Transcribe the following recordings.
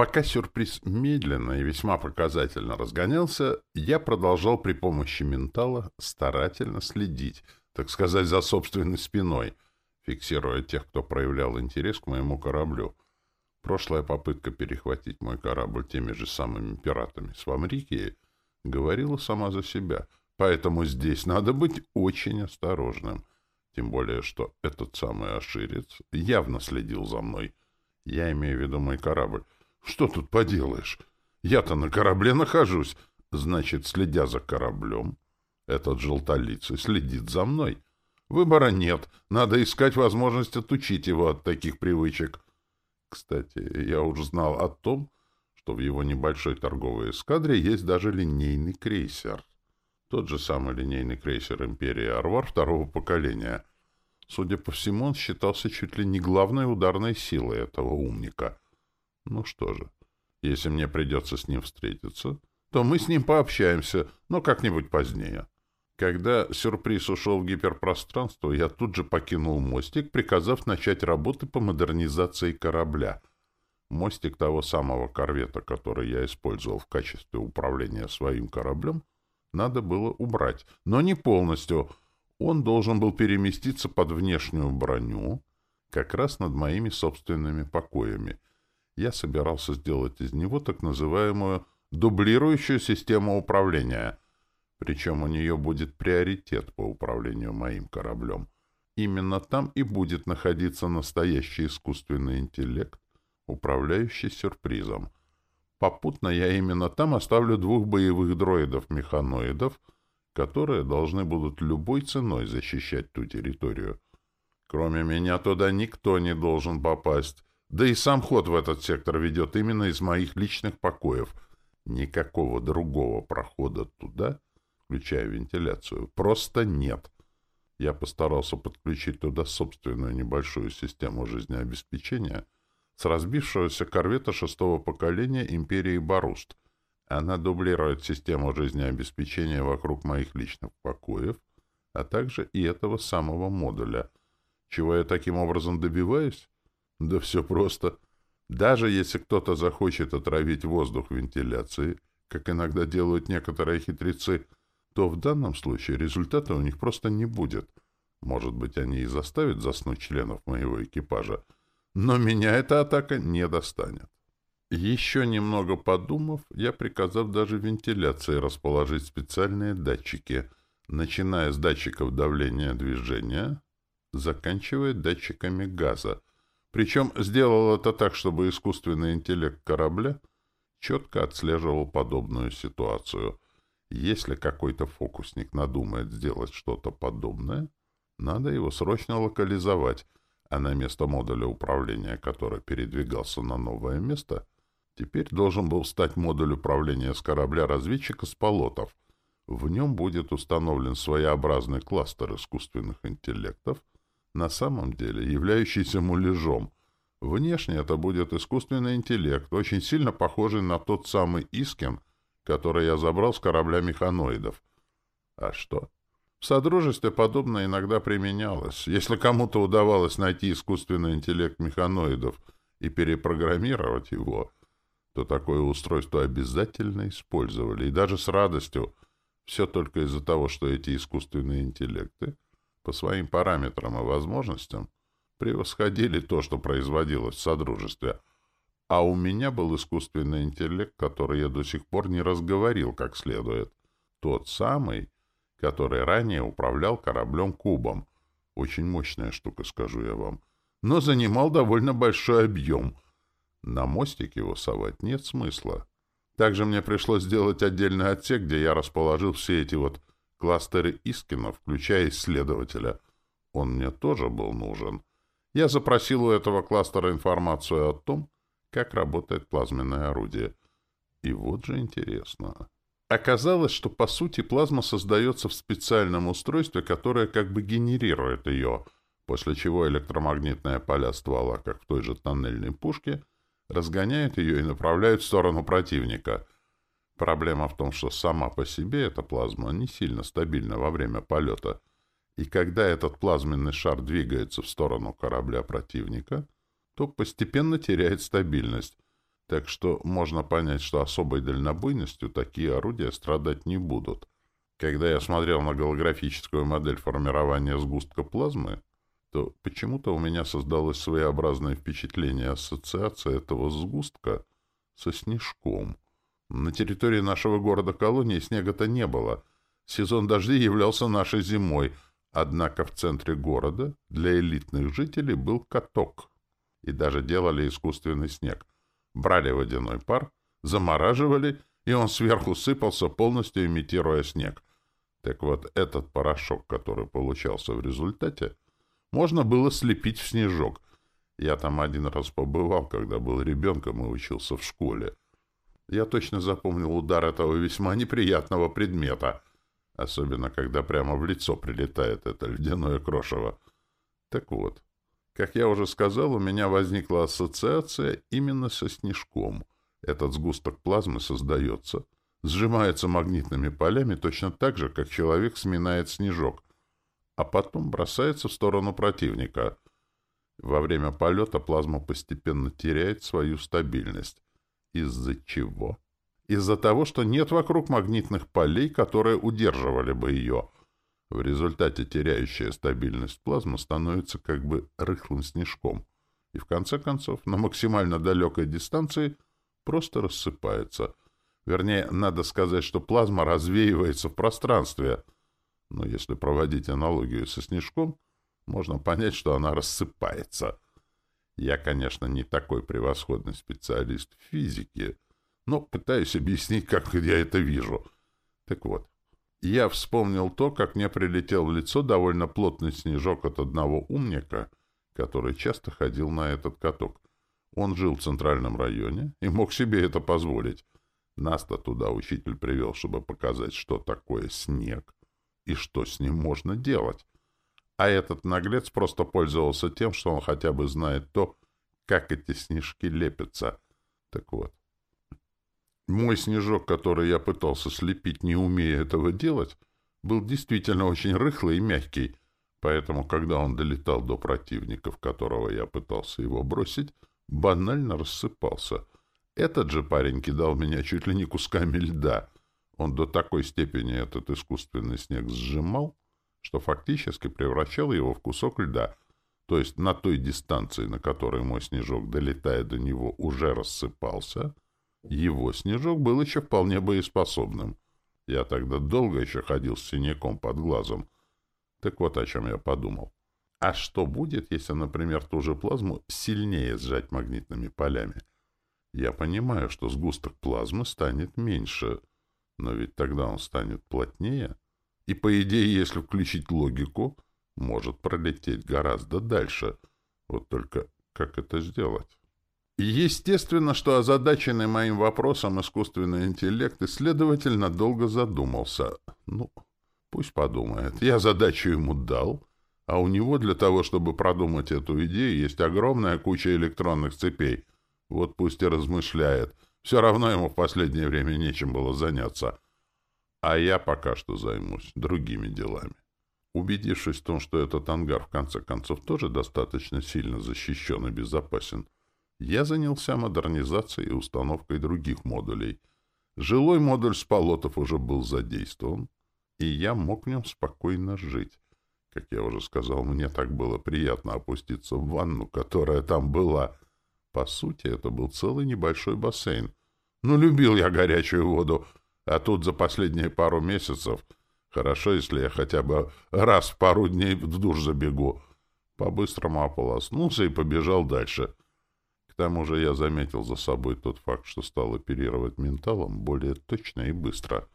Пока сюрприз медленно и весьма показательно разгонялся, я продолжал при помощи ментала старательно следить, так сказать, за собственной спиной, фиксируя тех, кто проявлял интерес к моему кораблю. Прошлая попытка перехватить мой корабль теми же самыми пиратами с Вамрикии говорила сама за себя, поэтому здесь надо быть очень осторожным. Тем более, что этот самый Аширец явно следил за мной. Я имею в виду мой корабль. Что тут поделаешь? Я-то на корабле нахожусь. Значит, следя за кораблем, этот желтолицый следит за мной. Выбора нет. Надо искать возможность отучить его от таких привычек. Кстати, я уже знал о том, что в его небольшой торговой эскадре есть даже линейный крейсер. Тот же самый линейный крейсер «Империя Арвар» второго поколения. Судя по всему, он считался чуть ли не главной ударной силой этого умника. Ну что же, если мне придется с ним встретиться, то мы с ним пообщаемся, но как-нибудь позднее. Когда сюрприз ушел в гиперпространство, я тут же покинул мостик, приказав начать работы по модернизации корабля. Мостик того самого корвета, который я использовал в качестве управления своим кораблем, надо было убрать, но не полностью. Он должен был переместиться под внешнюю броню, как раз над моими собственными покоями. Я собирался сделать из него так называемую дублирующую систему управления, причем у нее будет приоритет по управлению моим кораблем. Именно там и будет находиться настоящий искусственный интеллект, управляющий сюрпризом — Попутно я именно там оставлю двух боевых дроидов-механоидов, которые должны будут любой ценой защищать ту территорию. Кроме меня туда никто не должен попасть. Да и сам ход в этот сектор ведет именно из моих личных покоев. Никакого другого прохода туда, включая вентиляцию, просто нет. Я постарался подключить туда собственную небольшую систему жизнеобеспечения — с разбившегося корвета шестого поколения империи Баруст. Она дублирует систему жизнеобеспечения вокруг моих личных покоев, а также и этого самого модуля. Чего я таким образом добиваюсь? Да все просто. Даже если кто-то захочет отравить воздух вентиляции, как иногда делают некоторые хитрецы, то в данном случае результата у них просто не будет. Может быть, они и заставят заснуть членов моего экипажа, но меня эта атака не достанет. Еще немного подумав, я приказал даже вентиляции расположить специальные датчики, начиная с датчиков давления движения, заканчивая датчиками газа. Причем сделал это так, чтобы искусственный интеллект корабля четко отслеживал подобную ситуацию. Если какой-то фокусник надумает сделать что-то подобное, надо его срочно локализовать — а на место модуля управления, который передвигался на новое место, теперь должен был стать модуль управления с корабля-разведчика с полотов. В нем будет установлен своеобразный кластер искусственных интеллектов, на самом деле являющийся муляжом. Внешне это будет искусственный интеллект, очень сильно похожий на тот самый Искин, который я забрал с корабля механоидов. А что? В Содружестве подобное иногда применялось. Если кому-то удавалось найти искусственный интеллект механоидов и перепрограммировать его, то такое устройство обязательно использовали, и даже с радостью. Все только из-за того, что эти искусственные интеллекты по своим параметрам и возможностям превосходили то, что производилось в Содружестве. А у меня был искусственный интеллект, который я до сих пор не разговорил как следует. Тот самый, который ранее управлял кораблем «Кубом». Очень мощная штука, скажу я вам. Но занимал довольно большой объем. На мостик его совать нет смысла. Также мне пришлось сделать отдельный отсек, где я расположил все эти вот кластеры Искина, включая исследователя. Он мне тоже был нужен. Я запросил у этого кластера информацию о том, как работает плазменное орудие. И вот же интересно. Оказалось, что по сути плазма создается в специальном устройстве, которое как бы генерирует ее, после чего электромагнитные поля ствола, как в той же тоннельной пушке, разгоняют ее и направляют в сторону противника. Проблема в том, что сама по себе эта плазма не сильно стабильна во время полета, и когда этот плазменный шар двигается в сторону корабля противника, то постепенно теряет стабильность, Так что можно понять, что особой дальнобойностью такие орудия страдать не будут. Когда я смотрел на голографическую модель формирования сгустка плазмы, то почему-то у меня создалось своеобразное впечатление ассоциации этого сгустка со снежком. На территории нашего города-колонии снега-то не было. Сезон дождей являлся нашей зимой, однако в центре города для элитных жителей был каток. И даже делали искусственный снег. Брали водяной пар, замораживали, и он сверху сыпался, полностью имитируя снег. Так вот, этот порошок, который получался в результате, можно было слепить в снежок. Я там один раз побывал, когда был ребенком и учился в школе. Я точно запомнил удар этого весьма неприятного предмета, особенно когда прямо в лицо прилетает это ледяное крошево. Так вот, как я уже сказал, у меня возникла ассоциация именно со снежком. Этот сгусток плазмы создается, сжимается магнитными полями точно так же, как человек сминает снежок а потом бросается в сторону противника. Во время полета плазма постепенно теряет свою стабильность. Из-за чего? Из-за того, что нет вокруг магнитных полей, которые удерживали бы ее. В результате теряющая стабильность плазма становится как бы рыхлым снежком. И в конце концов, на максимально далекой дистанции просто рассыпается. Вернее, надо сказать, что плазма развеивается в пространстве — но если проводить аналогию со снежком, можно понять, что она рассыпается. Я, конечно, не такой превосходный специалист в физике, но пытаюсь объяснить, как я это вижу. Так вот, я вспомнил то, как мне прилетел в лицо довольно плотный снежок от одного умника, который часто ходил на этот каток. Он жил в центральном районе и мог себе это позволить. Нас-то туда учитель привел, чтобы показать, что такое снег и что с ним можно делать. А этот наглец просто пользовался тем, что он хотя бы знает то, как эти снежки лепятся. Так вот, мой снежок, который я пытался слепить, не умея этого делать, был действительно очень рыхлый и мягкий, поэтому, когда он долетал до противника, в которого я пытался его бросить, банально рассыпался. Этот же парень кидал меня чуть ли не кусками льда — он до такой степени этот искусственный снег сжимал, что фактически превращал его в кусок льда, то есть на той дистанции, на которой мой снежок, долетая до него, уже рассыпался, его снежок был еще вполне боеспособным. Я тогда долго еще ходил с синяком под глазом. Так вот о чем я подумал. А что будет, если, например, ту же плазму сильнее сжать магнитными полями? Я понимаю, что сгусток плазмы станет меньше — но ведь тогда он станет плотнее, и, по идее, если включить логику, может пролететь гораздо дальше. Вот только как это сделать? Естественно, что озадаченный моим вопросом искусственный интеллект исследовательно долго задумался. Ну, пусть подумает. Я задачу ему дал, а у него для того, чтобы продумать эту идею, есть огромная куча электронных цепей. Вот пусть и размышляет — все равно ему в последнее время нечем было заняться. А я пока что займусь другими делами. Убедившись в том, что этот ангар в конце концов тоже достаточно сильно защищен и безопасен, я занялся модернизацией и установкой других модулей. Жилой модуль с полотов уже был задействован, и я мог в нем спокойно жить. Как я уже сказал, мне так было приятно опуститься в ванну, которая там была — по сути, это был целый небольшой бассейн. Ну, любил я горячую воду, а тут за последние пару месяцев хорошо, если я хотя бы раз в пару дней в душ забегу. По-быстрому ополоснулся и побежал дальше. К тому же я заметил за собой тот факт, что стал оперировать менталом более точно и быстро.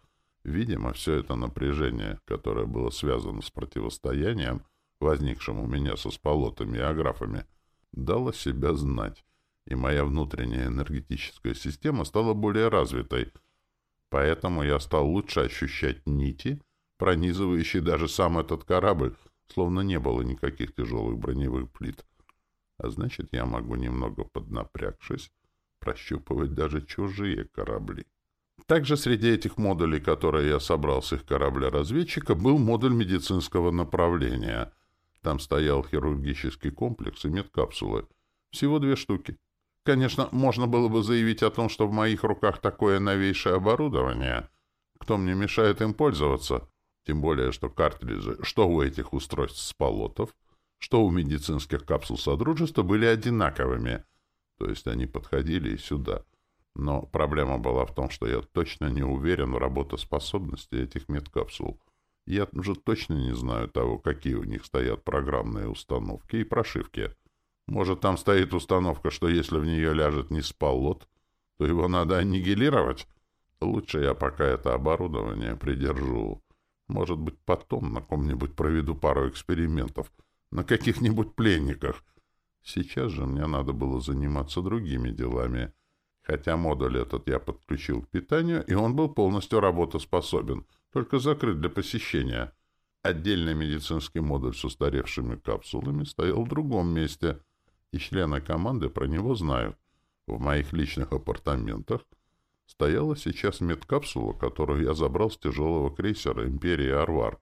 Видимо, все это напряжение, которое было связано с противостоянием, возникшим у меня со сполотами и аграфами, дало себя знать и моя внутренняя энергетическая система стала более развитой. Поэтому я стал лучше ощущать нити, пронизывающие даже сам этот корабль, словно не было никаких тяжелых броневых плит. А значит, я могу, немного поднапрягшись, прощупывать даже чужие корабли. Также среди этих модулей, которые я собрал с их корабля-разведчика, был модуль медицинского направления. Там стоял хирургический комплекс и медкапсулы. Всего две штуки. Конечно, можно было бы заявить о том, что в моих руках такое новейшее оборудование. Кто мне мешает им пользоваться? Тем более, что картриджи, что у этих устройств с полотов, что у медицинских капсул Содружества были одинаковыми. То есть они подходили и сюда. Но проблема была в том, что я точно не уверен в работоспособности этих медкапсул. Я уже точно не знаю того, какие у них стоят программные установки и прошивки. Может, там стоит установка, что если в нее ляжет не спалот, то его надо аннигилировать? Лучше я пока это оборудование придержу. Может быть, потом на ком-нибудь проведу пару экспериментов. На каких-нибудь пленниках. Сейчас же мне надо было заниматься другими делами. Хотя модуль этот я подключил к питанию, и он был полностью работоспособен, только закрыт для посещения. Отдельный медицинский модуль с устаревшими капсулами стоял в другом месте — и члены команды про него знают. В моих личных апартаментах стояла сейчас медкапсула, которую я забрал с тяжелого крейсера «Империи Арвар».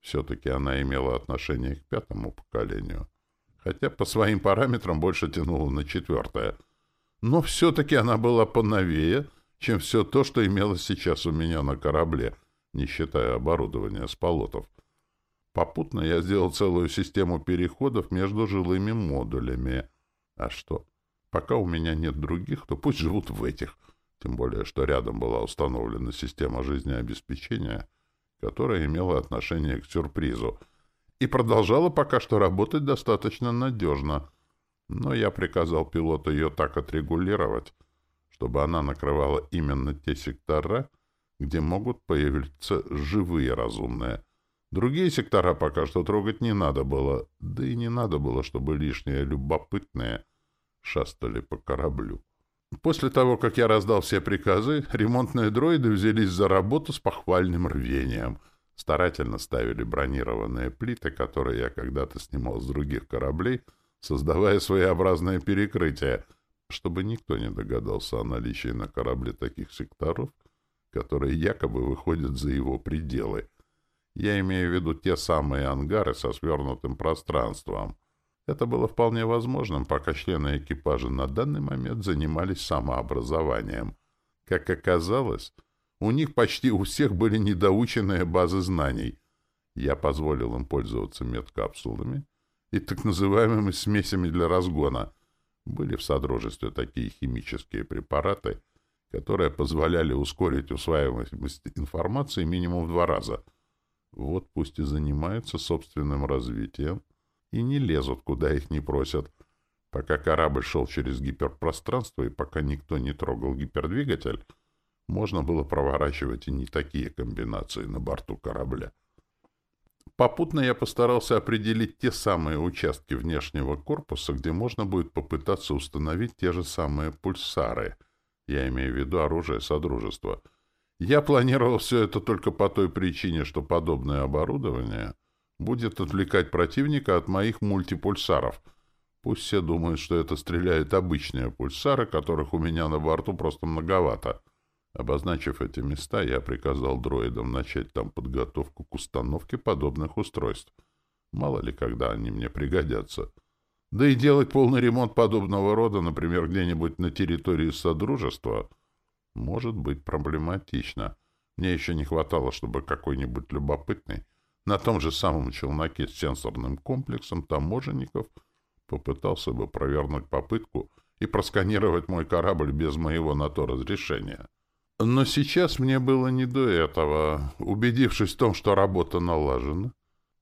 Все-таки она имела отношение к пятому поколению, хотя по своим параметрам больше тянула на четвертое. Но все-таки она была поновее, чем все то, что имелось сейчас у меня на корабле, не считая оборудования с полотов. Попутно я сделал целую систему переходов между жилыми модулями. А что? Пока у меня нет других, то пусть живут в этих. Тем более, что рядом была установлена система жизнеобеспечения, которая имела отношение к сюрпризу и продолжала пока что работать достаточно надежно. Но я приказал пилоту ее так отрегулировать, чтобы она накрывала именно те сектора, где могут появиться живые разумные — Другие сектора пока что трогать не надо было, да и не надо было, чтобы лишние любопытные шастали по кораблю. После того, как я раздал все приказы, ремонтные дроиды взялись за работу с похвальным рвением. Старательно ставили бронированные плиты, которые я когда-то снимал с других кораблей, создавая своеобразное перекрытие, чтобы никто не догадался о наличии на корабле таких секторов, которые якобы выходят за его пределы — я имею в виду те самые ангары со свернутым пространством. Это было вполне возможным, пока члены экипажа на данный момент занимались самообразованием. Как оказалось, у них почти у всех были недоученные базы знаний. Я позволил им пользоваться медкапсулами и так называемыми смесями для разгона. Были в Содружестве такие химические препараты, которые позволяли ускорить усваиваемость информации минимум в два раза — вот пусть и занимаются собственным развитием и не лезут, куда их не просят. Пока корабль шел через гиперпространство и пока никто не трогал гипердвигатель, можно было проворачивать и не такие комбинации на борту корабля. Попутно я постарался определить те самые участки внешнего корпуса, где можно будет попытаться установить те же самые пульсары. Я имею в виду оружие Содружества — я планировал все это только по той причине, что подобное оборудование будет отвлекать противника от моих мультипульсаров. Пусть все думают, что это стреляют обычные пульсары, которых у меня на борту просто многовато. Обозначив эти места, я приказал дроидам начать там подготовку к установке подобных устройств. Мало ли, когда они мне пригодятся. Да и делать полный ремонт подобного рода, например, где-нибудь на территории Содружества — может быть проблематично. Мне еще не хватало, чтобы какой-нибудь любопытный на том же самом челноке с сенсорным комплексом таможенников попытался бы провернуть попытку и просканировать мой корабль без моего на то разрешения. Но сейчас мне было не до этого. Убедившись в том, что работа налажена,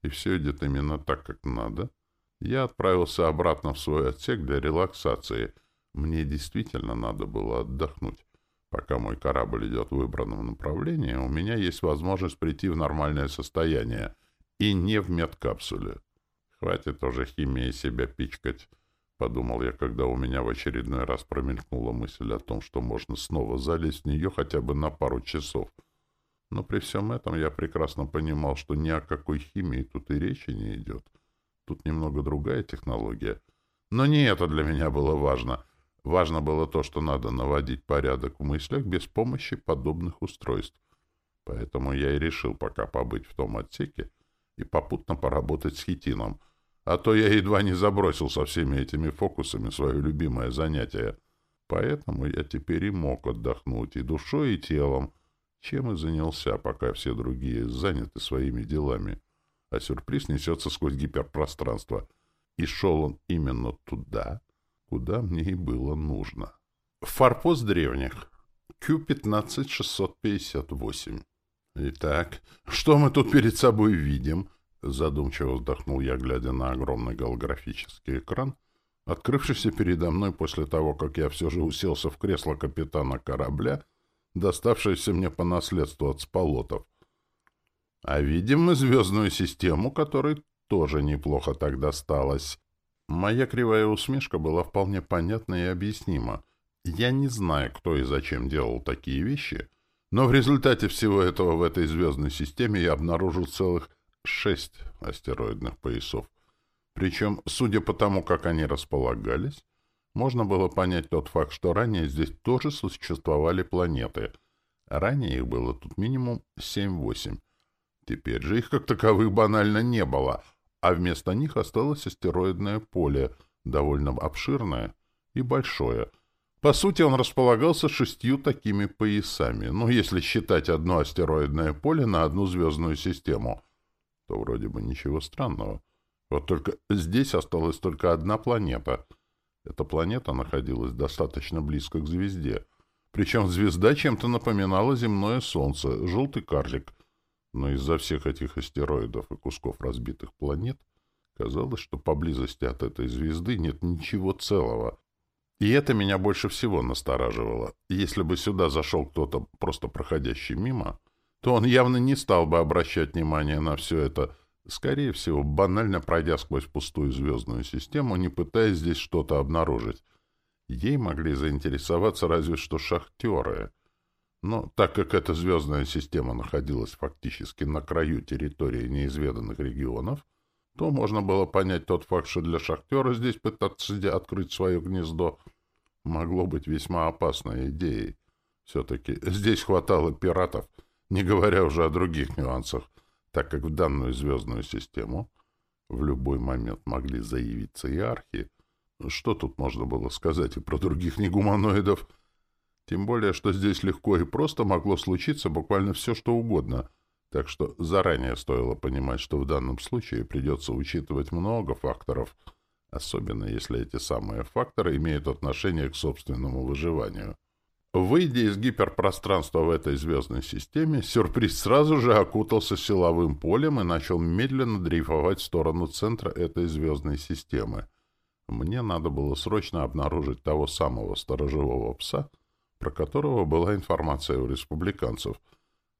и все идет именно так, как надо, я отправился обратно в свой отсек для релаксации. Мне действительно надо было отдохнуть. Пока мой корабль идет в выбранном направлении, у меня есть возможность прийти в нормальное состояние. И не в медкапсуле. Хватит уже химией себя пичкать, — подумал я, когда у меня в очередной раз промелькнула мысль о том, что можно снова залезть в нее хотя бы на пару часов. Но при всем этом я прекрасно понимал, что ни о какой химии тут и речи не идет. Тут немного другая технология. Но не это для меня было важно — Важно было то, что надо наводить порядок в мыслях без помощи подобных устройств. Поэтому я и решил пока побыть в том отсеке и попутно поработать с хитином. А то я едва не забросил со всеми этими фокусами свое любимое занятие. Поэтому я теперь и мог отдохнуть и душой, и телом, чем и занялся, пока все другие заняты своими делами. А сюрприз несется сквозь гиперпространство. И шел он именно туда, куда мне и было нужно. Форпост древних. Q-15-658. Итак, что мы тут перед собой видим? Задумчиво вздохнул я, глядя на огромный голографический экран, открывшийся передо мной после того, как я все же уселся в кресло капитана корабля, доставшееся мне по наследству от сполотов. А видим мы звездную систему, которой тоже неплохо так досталось. Моя кривая усмешка была вполне понятна и объяснима. Я не знаю, кто и зачем делал такие вещи, но в результате всего этого в этой звездной системе я обнаружил целых шесть астероидных поясов. Причем, судя по тому, как они располагались, можно было понять тот факт, что ранее здесь тоже существовали планеты. Ранее их было тут минимум 7-8. Теперь же их как таковых банально не было, а вместо них осталось астероидное поле, довольно обширное и большое. По сути, он располагался шестью такими поясами, ну, если считать одно астероидное поле на одну звездную систему, то вроде бы ничего странного. Вот только здесь осталась только одна планета. Эта планета находилась достаточно близко к звезде. Причем звезда чем-то напоминала земное Солнце, желтый карлик. Но из-за всех этих астероидов и кусков разбитых планет казалось, что поблизости от этой звезды нет ничего целого. И это меня больше всего настораживало. Если бы сюда зашел кто-то, просто проходящий мимо, то он явно не стал бы обращать внимание на все это, Скорее всего, банально пройдя сквозь пустую звездную систему, не пытаясь здесь что-то обнаружить. Ей могли заинтересоваться разве что шахтеры. Но так как эта звездная система находилась фактически на краю территории неизведанных регионов, то можно было понять тот факт, что для шахтера здесь пытаться открыть свое гнездо могло быть весьма опасной идеей. Все-таки здесь хватало пиратов, не говоря уже о других нюансах так как в данную звездную систему в любой момент могли заявиться и архи. Что тут можно было сказать и про других негуманоидов? Тем более, что здесь легко и просто могло случиться буквально все, что угодно. Так что заранее стоило понимать, что в данном случае придется учитывать много факторов, особенно если эти самые факторы имеют отношение к собственному выживанию. Выйдя из гиперпространства в этой звездной системе, сюрприз сразу же окутался силовым полем и начал медленно дрейфовать в сторону центра этой звездной системы. Мне надо было срочно обнаружить того самого сторожевого пса, про которого была информация у республиканцев.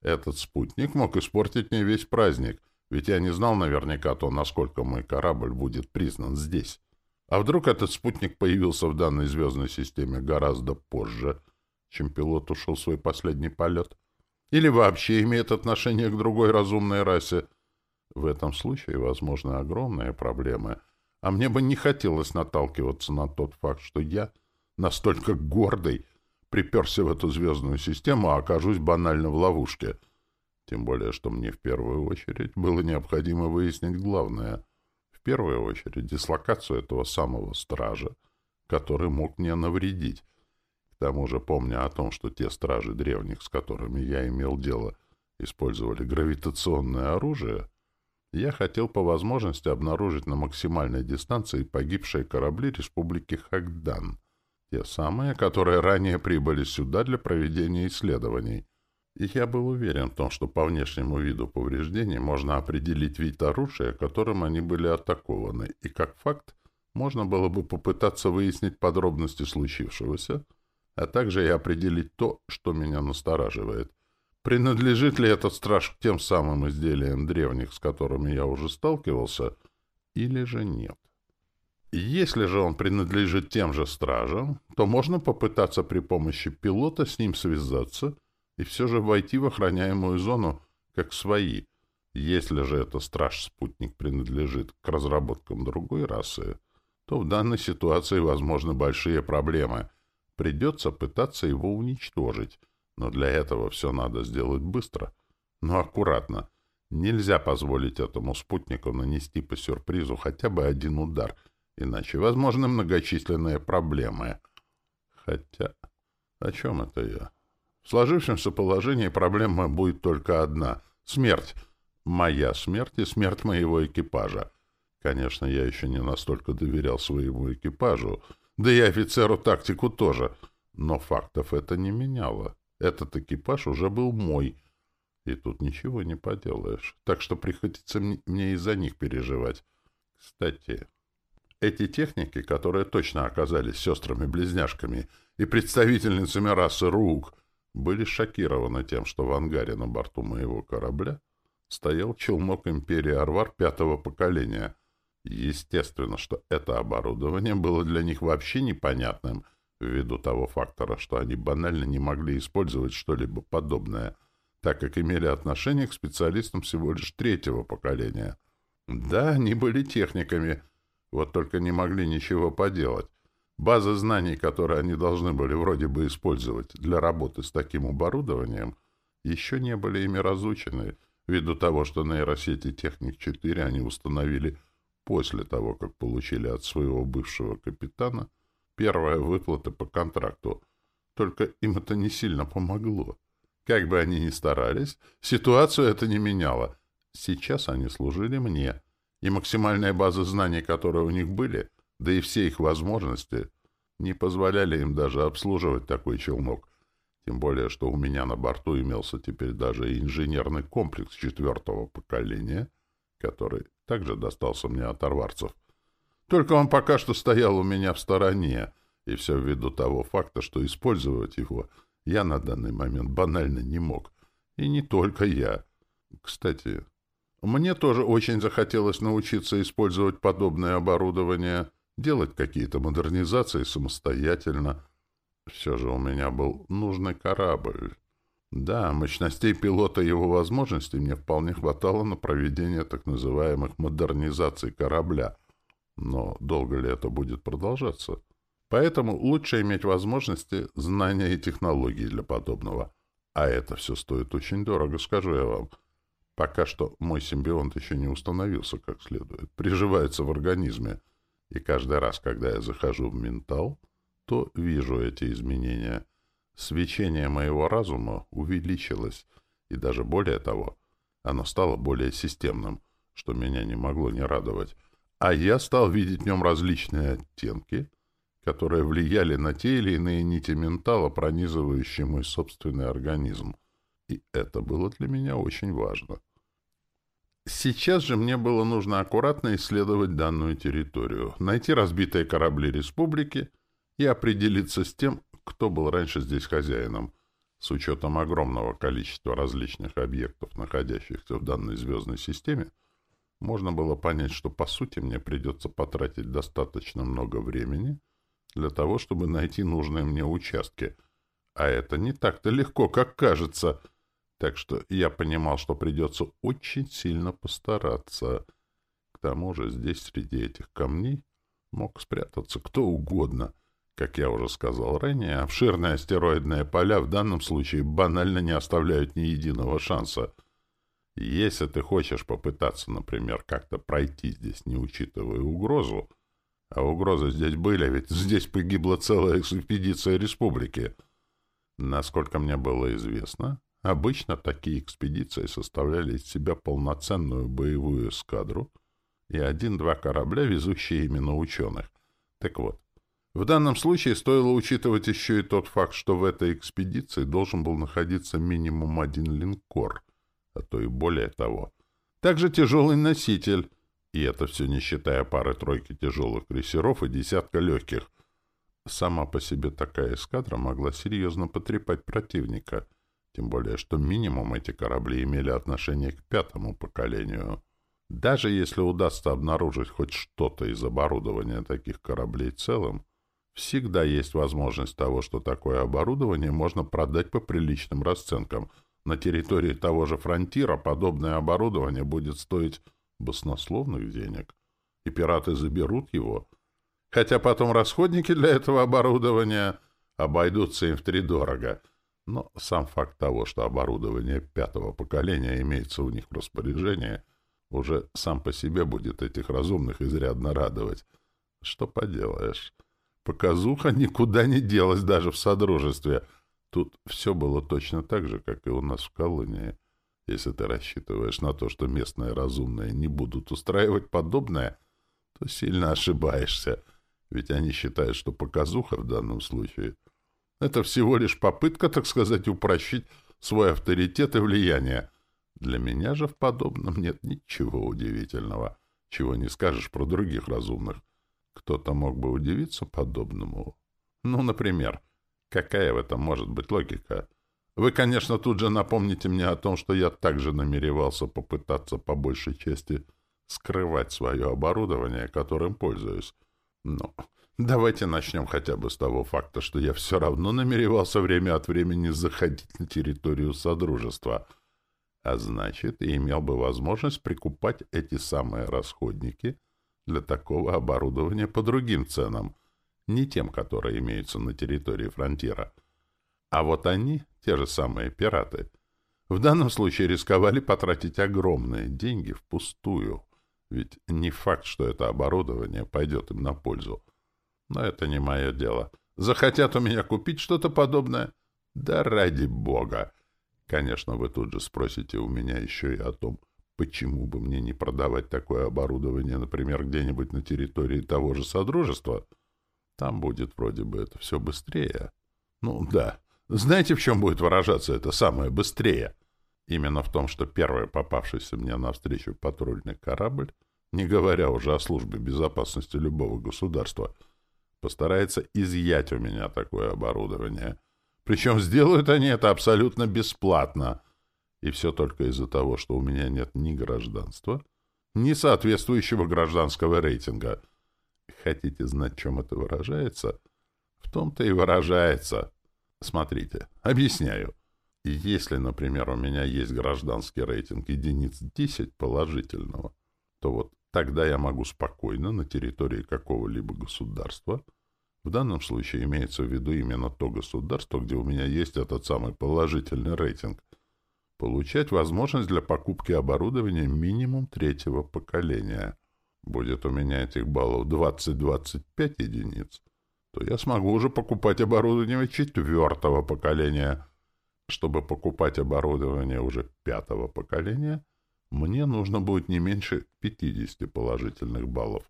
Этот спутник мог испортить мне весь праздник, ведь я не знал наверняка то, насколько мой корабль будет признан здесь. А вдруг этот спутник появился в данной звездной системе гораздо позже — чем пилот ушел в свой последний полет, или вообще имеет отношение к другой разумной расе. В этом случае возможны огромные проблемы, а мне бы не хотелось наталкиваться на тот факт, что я настолько гордый, приперся в эту звездную систему, а окажусь банально в ловушке. Тем более, что мне в первую очередь было необходимо выяснить главное. В первую очередь дислокацию этого самого стража, который мог мне навредить тому же, помня о том, что те стражи древних, с которыми я имел дело, использовали гравитационное оружие, я хотел по возможности обнаружить на максимальной дистанции погибшие корабли Республики Хагдан, те самые, которые ранее прибыли сюда для проведения исследований. И я был уверен в том, что по внешнему виду повреждений можно определить вид оружия, которым они были атакованы, и как факт можно было бы попытаться выяснить подробности случившегося, а также и определить то, что меня настораживает. Принадлежит ли этот страж к тем самым изделиям древних, с которыми я уже сталкивался, или же нет? Если же он принадлежит тем же стражам, то можно попытаться при помощи пилота с ним связаться и все же войти в охраняемую зону как свои. Если же этот страж-спутник принадлежит к разработкам другой расы, то в данной ситуации возможны большие проблемы — Придется пытаться его уничтожить, но для этого все надо сделать быстро, но аккуратно. Нельзя позволить этому спутнику нанести по сюрпризу хотя бы один удар, иначе возможны многочисленные проблемы. Хотя... О чем это я? В сложившемся положении проблема будет только одна — смерть. Моя смерть и смерть моего экипажа. Конечно, я еще не настолько доверял своему экипажу, да и офицеру тактику тоже, но фактов это не меняло. Этот экипаж уже был мой, и тут ничего не поделаешь. Так что приходится мне из-за них переживать. Кстати, эти техники, которые точно оказались сестрами-близняшками и представительницами расы Рук, были шокированы тем, что в ангаре на борту моего корабля стоял челнок империи Арвар пятого поколения. Естественно, что это оборудование было для них вообще непонятным, ввиду того фактора, что они банально не могли использовать что-либо подобное, так как имели отношение к специалистам всего лишь третьего поколения. Да, они были техниками, вот только не могли ничего поделать. База знаний, которые они должны были вроде бы использовать для работы с таким оборудованием, еще не были ими разучены, ввиду того, что нейросети Техник-4 они установили после того, как получили от своего бывшего капитана первая выплата по контракту. Только им это не сильно помогло. Как бы они ни старались, ситуацию это не меняло. Сейчас они служили мне, и максимальная база знаний, которые у них были, да и все их возможности, не позволяли им даже обслуживать такой челнок. Тем более, что у меня на борту имелся теперь даже инженерный комплекс четвертого поколения, который также достался мне от арварцев. Только он пока что стоял у меня в стороне, и все ввиду того факта, что использовать его я на данный момент банально не мог. И не только я. Кстати, мне тоже очень захотелось научиться использовать подобное оборудование, делать какие-то модернизации самостоятельно. Все же у меня был нужный корабль. Да, мощностей пилота и его возможностей мне вполне хватало на проведение так называемых модернизаций корабля. Но долго ли это будет продолжаться? Поэтому лучше иметь возможности, знания и технологии для подобного. А это все стоит очень дорого, скажу я вам. Пока что мой симбионт еще не установился как следует, приживается в организме. И каждый раз, когда я захожу в ментал, то вижу эти изменения — Свечение моего разума увеличилось, и даже более того, оно стало более системным, что меня не могло не радовать. А я стал видеть в нем различные оттенки, которые влияли на те или иные нити ментала, пронизывающие мой собственный организм. И это было для меня очень важно. Сейчас же мне было нужно аккуратно исследовать данную территорию, найти разбитые корабли республики и определиться с тем, кто был раньше здесь хозяином, с учетом огромного количества различных объектов, находящихся в данной звездной системе, можно было понять, что, по сути, мне придется потратить достаточно много времени для того, чтобы найти нужные мне участки. А это не так-то легко, как кажется. Так что я понимал, что придется очень сильно постараться. К тому же здесь, среди этих камней, мог спрятаться кто угодно — как я уже сказал ранее, обширные астероидные поля в данном случае банально не оставляют ни единого шанса. Если ты хочешь попытаться, например, как-то пройти здесь, не учитывая угрозу, а угрозы здесь были, ведь здесь погибла целая экспедиция республики. Насколько мне было известно, обычно такие экспедиции составляли из себя полноценную боевую эскадру и один-два корабля, везущие именно ученых. Так вот, в данном случае стоило учитывать еще и тот факт, что в этой экспедиции должен был находиться минимум один линкор, а то и более того. Также тяжелый носитель, и это все не считая пары-тройки тяжелых крейсеров и десятка легких. Сама по себе такая эскадра могла серьезно потрепать противника, тем более что минимум эти корабли имели отношение к пятому поколению. Даже если удастся обнаружить хоть что-то из оборудования таких кораблей целым, Всегда есть возможность того, что такое оборудование можно продать по приличным расценкам. На территории того же фронтира подобное оборудование будет стоить баснословных денег, и пираты заберут его. Хотя потом расходники для этого оборудования обойдутся им втридорого. Но сам факт того, что оборудование пятого поколения имеется у них в распоряжении, уже сам по себе будет этих разумных изрядно радовать. Что поделаешь. Показуха никуда не делась даже в Содружестве. Тут все было точно так же, как и у нас в колонии. Если ты рассчитываешь на то, что местные разумные не будут устраивать подобное, то сильно ошибаешься. Ведь они считают, что показуха в данном случае — это всего лишь попытка, так сказать, упрощить свой авторитет и влияние. Для меня же в подобном нет ничего удивительного, чего не скажешь про других разумных. Кто-то мог бы удивиться подобному. Ну, например, какая в этом может быть логика? Вы, конечно, тут же напомните мне о том, что я также намеревался попытаться по большей части скрывать свое оборудование, которым пользуюсь. Но давайте начнем хотя бы с того факта, что я все равно намеревался время от времени заходить на территорию Содружества, а значит, и имел бы возможность прикупать эти самые расходники — для такого оборудования по другим ценам, не тем, которые имеются на территории фронтира. А вот они, те же самые пираты, в данном случае рисковали потратить огромные деньги впустую, ведь не факт, что это оборудование пойдет им на пользу. Но это не мое дело. Захотят у меня купить что-то подобное? Да ради бога! Конечно, вы тут же спросите у меня еще и о том, Почему бы мне не продавать такое оборудование, например, где-нибудь на территории того же Содружества? Там будет вроде бы это все быстрее. Ну да. Знаете, в чем будет выражаться это самое «быстрее»? Именно в том, что первый попавшийся мне навстречу патрульный корабль, не говоря уже о службе безопасности любого государства, постарается изъять у меня такое оборудование. Причем сделают они это абсолютно бесплатно — и все только из-за того, что у меня нет ни гражданства, ни соответствующего гражданского рейтинга. Хотите знать, чем это выражается? В том-то и выражается. Смотрите, объясняю. Если, например, у меня есть гражданский рейтинг единиц 10 положительного, то вот тогда я могу спокойно на территории какого-либо государства, в данном случае имеется в виду именно то государство, где у меня есть этот самый положительный рейтинг, получать возможность для покупки оборудования минимум третьего поколения. Будет у меня этих баллов 20-25 единиц, то я смогу уже покупать оборудование четвертого поколения. Чтобы покупать оборудование уже пятого поколения, мне нужно будет не меньше 50 положительных баллов.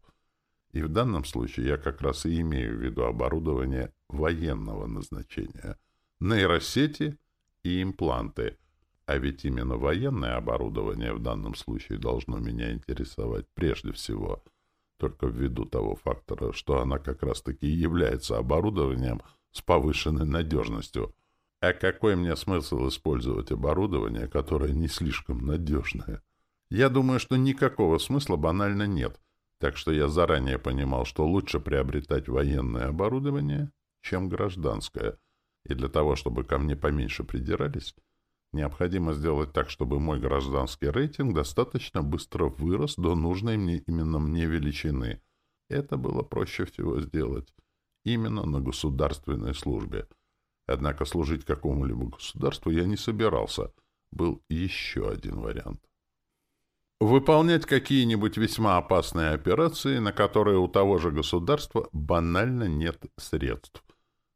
И в данном случае я как раз и имею в виду оборудование военного назначения, нейросети и импланты — а ведь именно военное оборудование в данном случае должно меня интересовать прежде всего, только ввиду того фактора, что она как раз-таки является оборудованием с повышенной надежностью. А какой мне смысл использовать оборудование, которое не слишком надежное? Я думаю, что никакого смысла банально нет, так что я заранее понимал, что лучше приобретать военное оборудование, чем гражданское, и для того, чтобы ко мне поменьше придирались, Необходимо сделать так, чтобы мой гражданский рейтинг достаточно быстро вырос до нужной мне именно мне величины. Это было проще всего сделать именно на государственной службе. Однако служить какому-либо государству я не собирался. Был еще один вариант. Выполнять какие-нибудь весьма опасные операции, на которые у того же государства банально нет средств.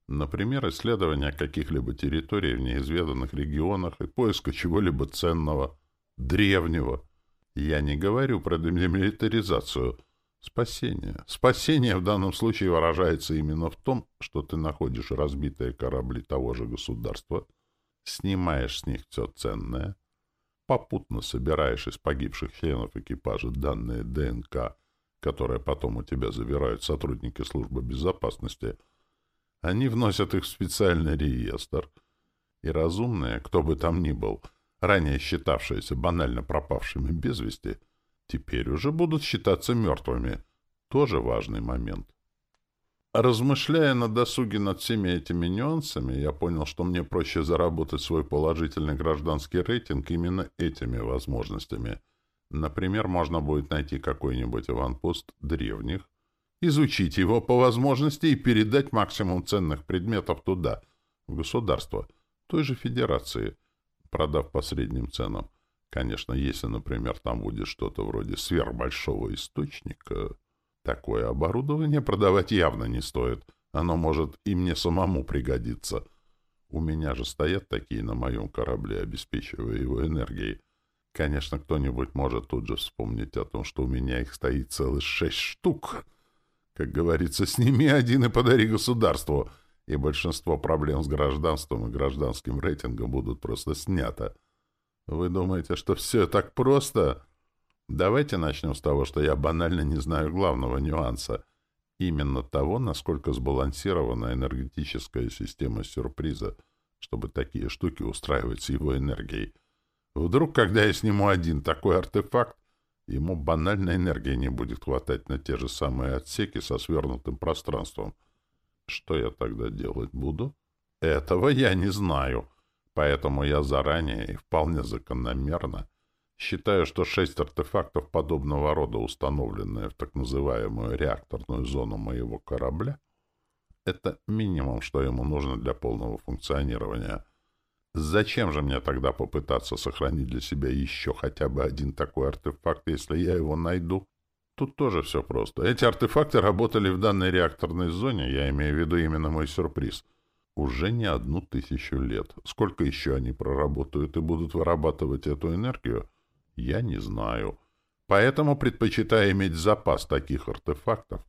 Например, исследование каких-либо территорий в неизведанных регионах и поиска чего-либо ценного, древнего. Я не говорю про демилитаризацию. Спасение. Спасение в данном случае выражается именно в том, что ты находишь разбитые корабли того же государства, снимаешь с них все ценное, попутно собираешь из погибших членов экипажа данные ДНК, которые потом у тебя забирают сотрудники службы безопасности — они вносят их в специальный реестр, и разумные, кто бы там ни был, ранее считавшиеся банально пропавшими без вести, теперь уже будут считаться мертвыми. Тоже важный момент. Размышляя на досуге над всеми этими нюансами, я понял, что мне проще заработать свой положительный гражданский рейтинг именно этими возможностями. Например, можно будет найти какой-нибудь аванпост древних, изучить его по возможности и передать максимум ценных предметов туда, в государство, той же федерации, продав по средним ценам. Конечно, если, например, там будет что-то вроде сверхбольшого источника, такое оборудование продавать явно не стоит. Оно может и мне самому пригодиться. У меня же стоят такие на моем корабле, обеспечивая его энергией. Конечно, кто-нибудь может тут же вспомнить о том, что у меня их стоит целых шесть штук. Как говорится, сними один и подари государству, и большинство проблем с гражданством и гражданским рейтингом будут просто сняты. Вы думаете, что все так просто? Давайте начнем с того, что я банально не знаю главного нюанса. Именно того, насколько сбалансирована энергетическая система сюрприза, чтобы такие штуки устраивать с его энергией. Вдруг, когда я сниму один такой артефакт, ему банально энергии не будет хватать на те же самые отсеки со свернутым пространством. Что я тогда делать буду? Этого я не знаю. Поэтому я заранее и вполне закономерно считаю, что шесть артефактов подобного рода, установленные в так называемую реакторную зону моего корабля, это минимум, что ему нужно для полного функционирования. Зачем же мне тогда попытаться сохранить для себя еще хотя бы один такой артефакт, если я его найду? Тут тоже все просто. Эти артефакты работали в данной реакторной зоне, я имею в виду именно мой сюрприз — уже не одну тысячу лет. Сколько еще они проработают и будут вырабатывать эту энергию, я не знаю. Поэтому предпочитаю иметь запас таких артефактов,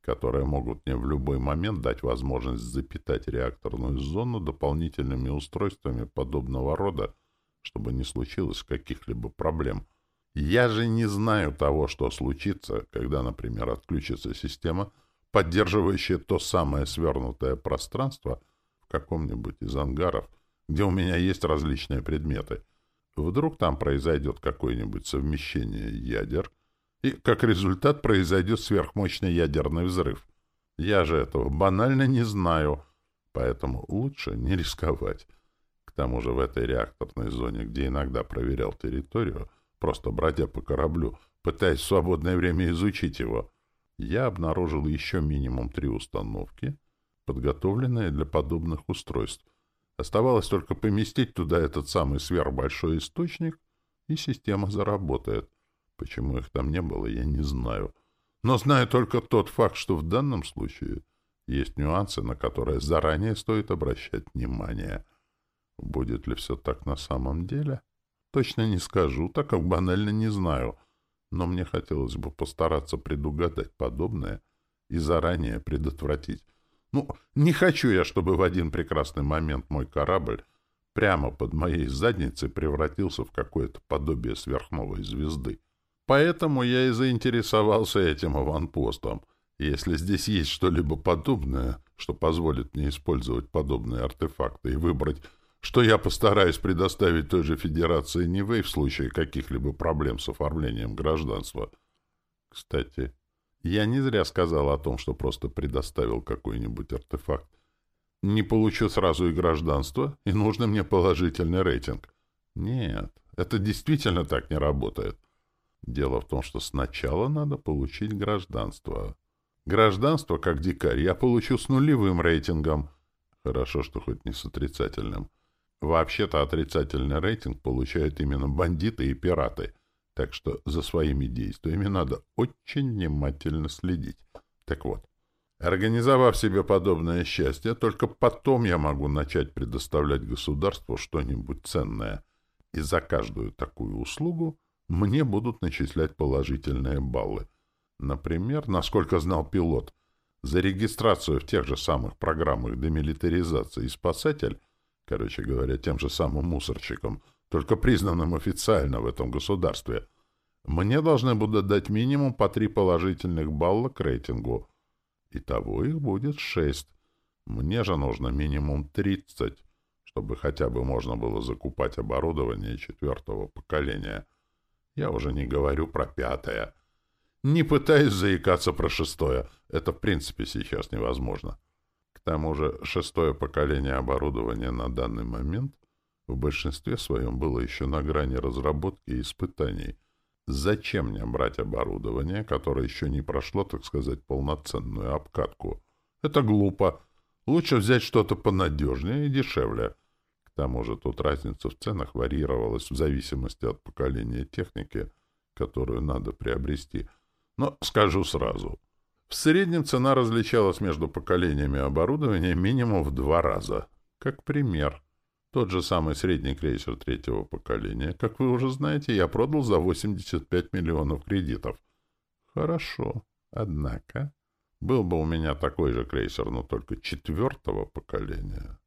которые могут мне в любой момент дать возможность запитать реакторную зону дополнительными устройствами подобного рода, чтобы не случилось каких-либо проблем. Я же не знаю того, что случится, когда, например, отключится система, поддерживающая то самое свернутое пространство — каком-нибудь из ангаров, где у меня есть различные предметы. Вдруг там произойдет какое-нибудь совмещение ядер, и как результат произойдет сверхмощный ядерный взрыв. Я же этого банально не знаю, поэтому лучше не рисковать. К тому же в этой реакторной зоне, где иногда проверял территорию, просто бродя по кораблю, пытаясь в свободное время изучить его, я обнаружил еще минимум три установки — подготовленная для подобных устройств. Оставалось только поместить туда этот самый сверхбольшой источник, и система заработает. Почему их там не было, я не знаю. Но знаю только тот факт, что в данном случае есть нюансы, на которые заранее стоит обращать внимание. Будет ли все так на самом деле? Точно не скажу, так как банально не знаю. Но мне хотелось бы постараться предугадать подобное и заранее предотвратить. Ну, не хочу я, чтобы в один прекрасный момент мой корабль прямо под моей задницей превратился в какое-то подобие сверхновой звезды. Поэтому я и заинтересовался этим аванпостом. Если здесь есть что-либо подобное, что позволит мне использовать подобные артефакты и выбрать, что я постараюсь предоставить той же Федерации Нивэй в случае каких-либо проблем с оформлением гражданства. Кстати, я не зря сказал о том, что просто предоставил какой-нибудь артефакт. Не получу сразу и гражданство, и нужно мне положительный рейтинг. Нет, это действительно так не работает. Дело в том, что сначала надо получить гражданство. Гражданство, как дикарь, я получу с нулевым рейтингом. Хорошо, что хоть не с отрицательным. Вообще-то отрицательный рейтинг получают именно бандиты и пираты. Так что за своими действиями надо очень внимательно следить. Так вот, организовав себе подобное счастье, только потом я могу начать предоставлять государству что-нибудь ценное. И за каждую такую услугу мне будут начислять положительные баллы. Например, насколько знал пилот, за регистрацию в тех же самых программах демилитаризации и спасатель, короче говоря, тем же самым мусорщиком — только признанным официально в этом государстве, мне должны будут дать минимум по три положительных балла к рейтингу. Итого их будет шесть. Мне же нужно минимум тридцать, чтобы хотя бы можно было закупать оборудование четвертого поколения. Я уже не говорю про пятое. Не пытаюсь заикаться про шестое. Это в принципе сейчас невозможно. К тому же шестое поколение оборудования на данный момент в большинстве своем было еще на грани разработки и испытаний. Зачем мне брать оборудование, которое еще не прошло, так сказать, полноценную обкатку? Это глупо. Лучше взять что-то понадежнее и дешевле. К тому же тут разница в ценах варьировалась в зависимости от поколения техники, которую надо приобрести. Но скажу сразу, В среднем цена различалась между поколениями оборудования минимум в два раза. Как пример, тот же самый средний крейсер третьего поколения, как вы уже знаете, я продал за 85 миллионов кредитов. Хорошо, однако, был бы у меня такой же крейсер, но только четвертого поколения,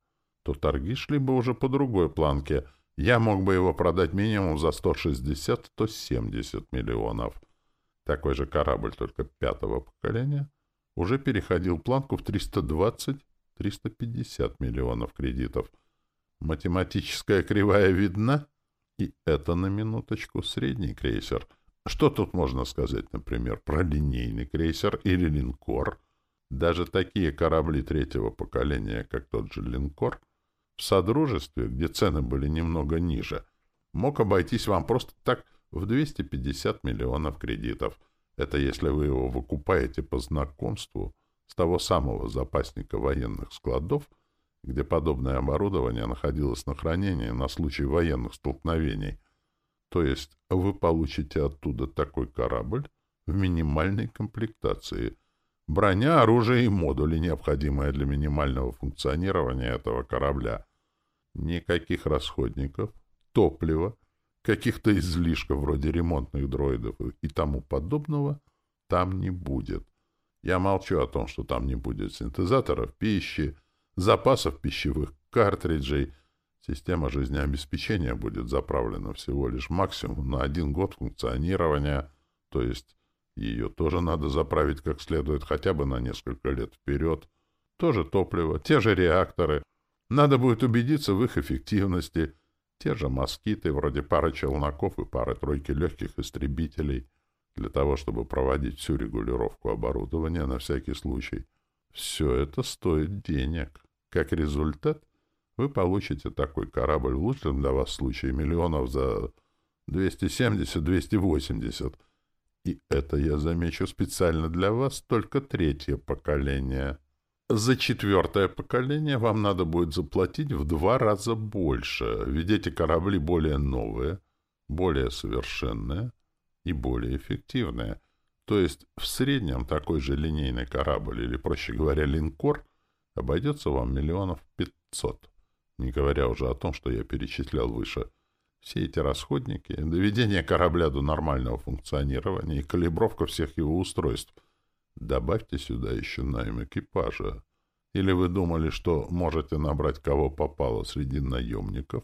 то торги шли бы уже по другой планке. Я мог бы его продать минимум за 160-170 миллионов. Такой же корабль, только пятого поколения, уже переходил планку в 320-350 миллионов кредитов. Математическая кривая видна, и это на минуточку средний крейсер. Что тут можно сказать, например, про линейный крейсер или линкор? Даже такие корабли третьего поколения, как тот же линкор, в Содружестве, где цены были немного ниже, мог обойтись вам просто так в 250 миллионов кредитов. Это если вы его выкупаете по знакомству с того самого запасника военных складов, где подобное оборудование находилось на хранении на случай военных столкновений. То есть вы получите оттуда такой корабль в минимальной комплектации. Броня, оружие и модули, необходимые для минимального функционирования этого корабля. Никаких расходников, топлива, каких-то излишков вроде ремонтных дроидов и тому подобного там не будет. Я молчу о том, что там не будет синтезаторов пищи, запасов пищевых картриджей. Система жизнеобеспечения будет заправлена всего лишь максимум на один год функционирования, то есть ее тоже надо заправить как следует хотя бы на несколько лет вперед. Тоже топливо, те же реакторы. Надо будет убедиться в их эффективности. Те же москиты, вроде пары челноков и пары-тройки легких истребителей, для того, чтобы проводить всю регулировку оборудования на всякий случай. Все это стоит денег. Как результат, вы получите такой корабль в лучшем для вас случае миллионов за 270-280. И это, я замечу, специально для вас только третье поколение. За четвертое поколение вам надо будет заплатить в два раза больше, ведь эти корабли более новые, более совершенные и более эффективные. То есть в среднем такой же линейный корабль, или, проще говоря, линкор, обойдется вам миллионов пятьсот, не говоря уже о том, что я перечислял выше. Все эти расходники, доведение корабля до нормального функционирования и калибровка всех его устройств. Добавьте сюда еще найм экипажа. Или вы думали, что можете набрать кого попало среди наемников,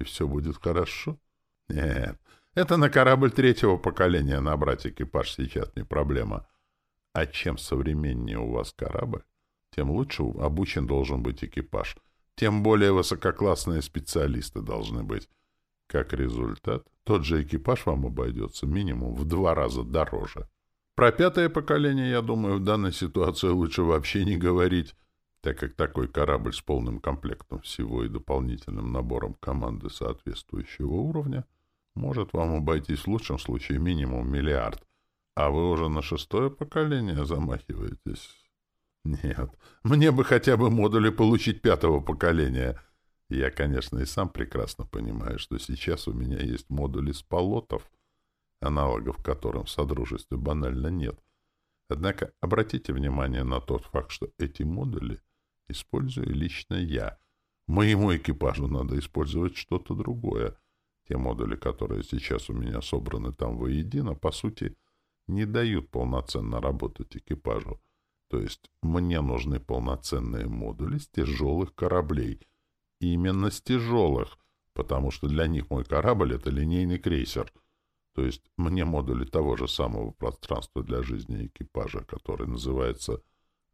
и все будет хорошо? Нет, это на корабль третьего поколения набрать экипаж сейчас не проблема. А чем современнее у вас корабль, тем лучше обучен должен быть экипаж, тем более высококлассные специалисты должны быть. Как результат, тот же экипаж вам обойдется минимум в два раза дороже. Про пятое поколение, я думаю, в данной ситуации лучше вообще не говорить, так как такой корабль с полным комплектом всего и дополнительным набором команды соответствующего уровня может вам обойтись в лучшем случае минимум миллиард, а вы уже на шестое поколение замахиваетесь. Нет, мне бы хотя бы модули получить пятого поколения. Я, конечно, и сам прекрасно понимаю, что сейчас у меня есть модули с полотов, аналогов которым в Содружестве банально нет. Однако обратите внимание на тот факт, что эти модули использую лично я. Моему экипажу надо использовать что-то другое. Те модули, которые сейчас у меня собраны там воедино, по сути, не дают полноценно работать экипажу. То есть мне нужны полноценные модули с тяжелых кораблей. Именно с тяжелых, потому что для них мой корабль — это линейный крейсер. То есть мне модули того же самого пространства для жизни экипажа, который называется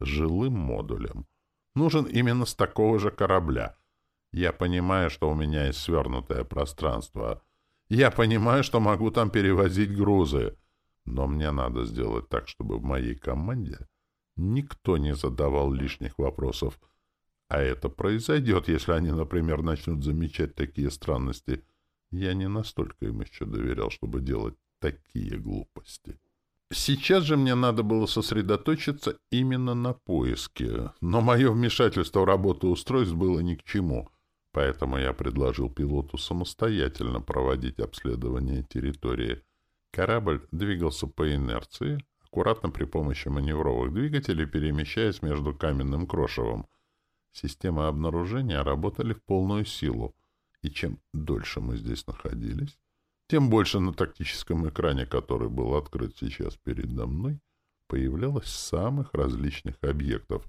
жилым модулем, нужен именно с такого же корабля. Я понимаю, что у меня есть свернутое пространство. Я понимаю, что могу там перевозить грузы. Но мне надо сделать так, чтобы в моей команде Никто не задавал лишних вопросов. А это произойдет, если они, например, начнут замечать такие странности. Я не настолько им еще доверял, чтобы делать такие глупости. Сейчас же мне надо было сосредоточиться именно на поиске, но мое вмешательство в работу устройств было ни к чему, поэтому я предложил пилоту самостоятельно проводить обследование территории. Корабль двигался по инерции, аккуратно при помощи маневровых двигателей перемещаясь между каменным крошевом. Системы обнаружения работали в полную силу, и чем дольше мы здесь находились, тем больше на тактическом экране, который был открыт сейчас передо мной, появлялось самых различных объектов,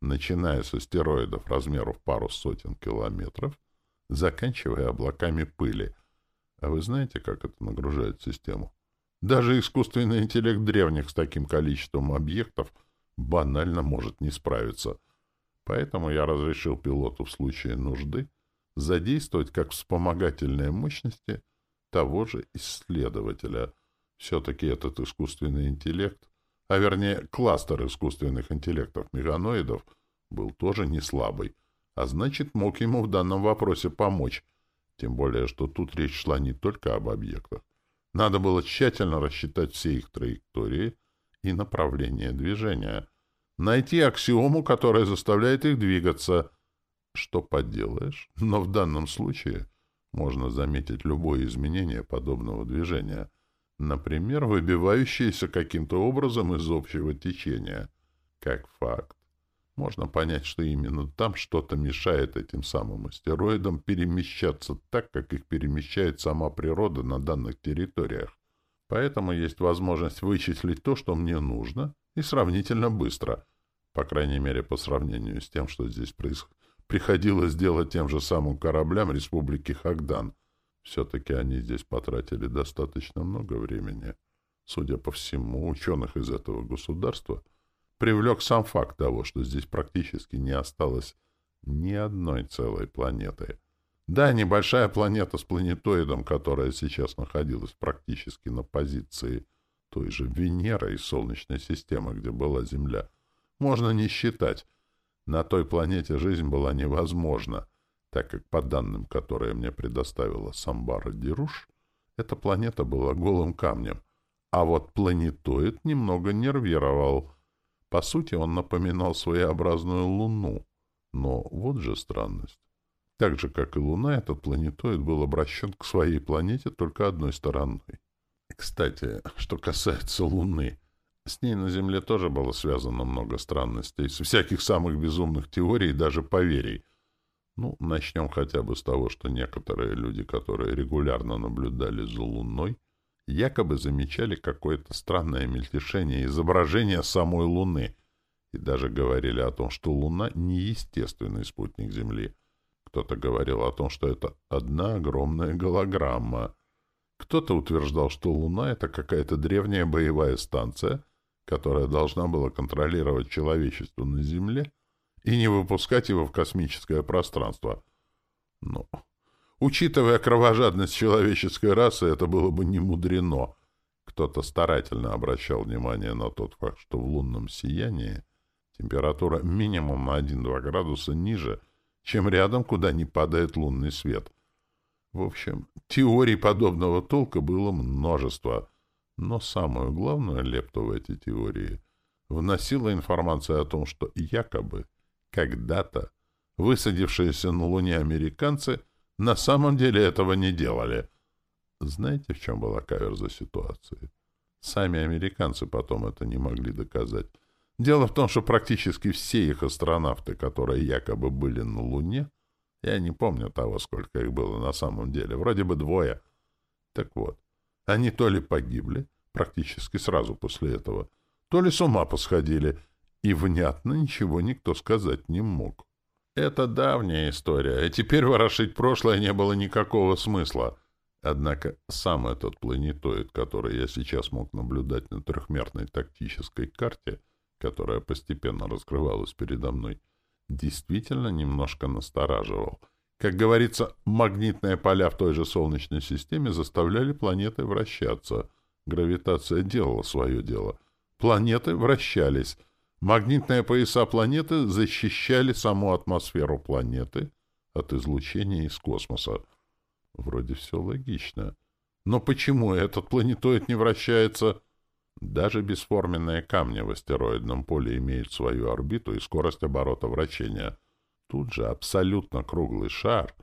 начиная с астероидов размеров пару сотен километров, заканчивая облаками пыли. А вы знаете, как это нагружает систему? Даже искусственный интеллект древних с таким количеством объектов банально может не справиться. Поэтому я разрешил пилоту в случае нужды задействовать как вспомогательные мощности того же исследователя. Все-таки этот искусственный интеллект, а вернее кластер искусственных интеллектов меганоидов, был тоже не слабый, а значит мог ему в данном вопросе помочь, тем более, что тут речь шла не только об объектах. Надо было тщательно рассчитать все их траектории и направление движения, найти аксиому, которая заставляет их двигаться. Что поделаешь, но в данном случае можно заметить любое изменение подобного движения, например, выбивающееся каким-то образом из общего течения. Как факт, можно понять, что именно там что-то мешает этим самым астероидам перемещаться так, как их перемещает сама природа на данных территориях. Поэтому есть возможность вычислить то, что мне нужно, и сравнительно быстро, по крайней мере, по сравнению с тем, что здесь происходит приходилось делать тем же самым кораблям Республики Хагдан. Все-таки они здесь потратили достаточно много времени. Судя по всему, ученых из этого государства привлек сам факт того, что здесь практически не осталось ни одной целой планеты. Да, небольшая планета с планетоидом, которая сейчас находилась практически на позиции той же Венеры из Солнечной системы, где была Земля, можно не считать, на той планете жизнь была невозможна, так как, по данным, которые мне предоставила Самбара Дируш, эта планета была голым камнем, а вот планетоид немного нервировал. По сути, он напоминал своеобразную Луну. Но вот же странность. Так же, как и Луна, этот планетоид был обращен к своей планете только одной стороной. Кстати, что касается Луны, с ней на Земле тоже было связано много странностей, всяких самых безумных теорий и даже поверий. Ну, начнем хотя бы с того, что некоторые люди, которые регулярно наблюдали за Луной, якобы замечали какое-то странное мельтешение изображения самой Луны и даже говорили о том, что Луна — не естественный спутник Земли. Кто-то говорил о том, что это одна огромная голограмма. Кто-то утверждал, что Луна — это какая-то древняя боевая станция — которая должна была контролировать человечество на Земле и не выпускать его в космическое пространство. Но, учитывая кровожадность человеческой расы, это было бы не мудрено. Кто-то старательно обращал внимание на тот факт, что в лунном сиянии температура минимум на 1-2 градуса ниже, чем рядом, куда не падает лунный свет. В общем, теорий подобного толка было множество — но самую главную лепту в эти теории вносила информация о том, что якобы когда-то высадившиеся на Луне американцы на самом деле этого не делали. Знаете, в чем была каверза ситуации? Сами американцы потом это не могли доказать. Дело в том, что практически все их астронавты, которые якобы были на Луне, я не помню того, сколько их было на самом деле, вроде бы двое. Так вот, они то ли погибли, практически сразу после этого, то ли с ума посходили, и внятно ничего никто сказать не мог. Это давняя история, и теперь ворошить прошлое не было никакого смысла. Однако сам этот планетоид, который я сейчас мог наблюдать на трехмерной тактической карте, которая постепенно раскрывалась передо мной, действительно немножко настораживал — как говорится, магнитные поля в той же Солнечной системе заставляли планеты вращаться. Гравитация делала свое дело. Планеты вращались. Магнитные пояса планеты защищали саму атмосферу планеты от излучения из космоса. Вроде все логично. Но почему этот планетоид не вращается? Даже бесформенные камни в астероидном поле имеют свою орбиту и скорость оборота вращения — Тут же абсолютно круглый шар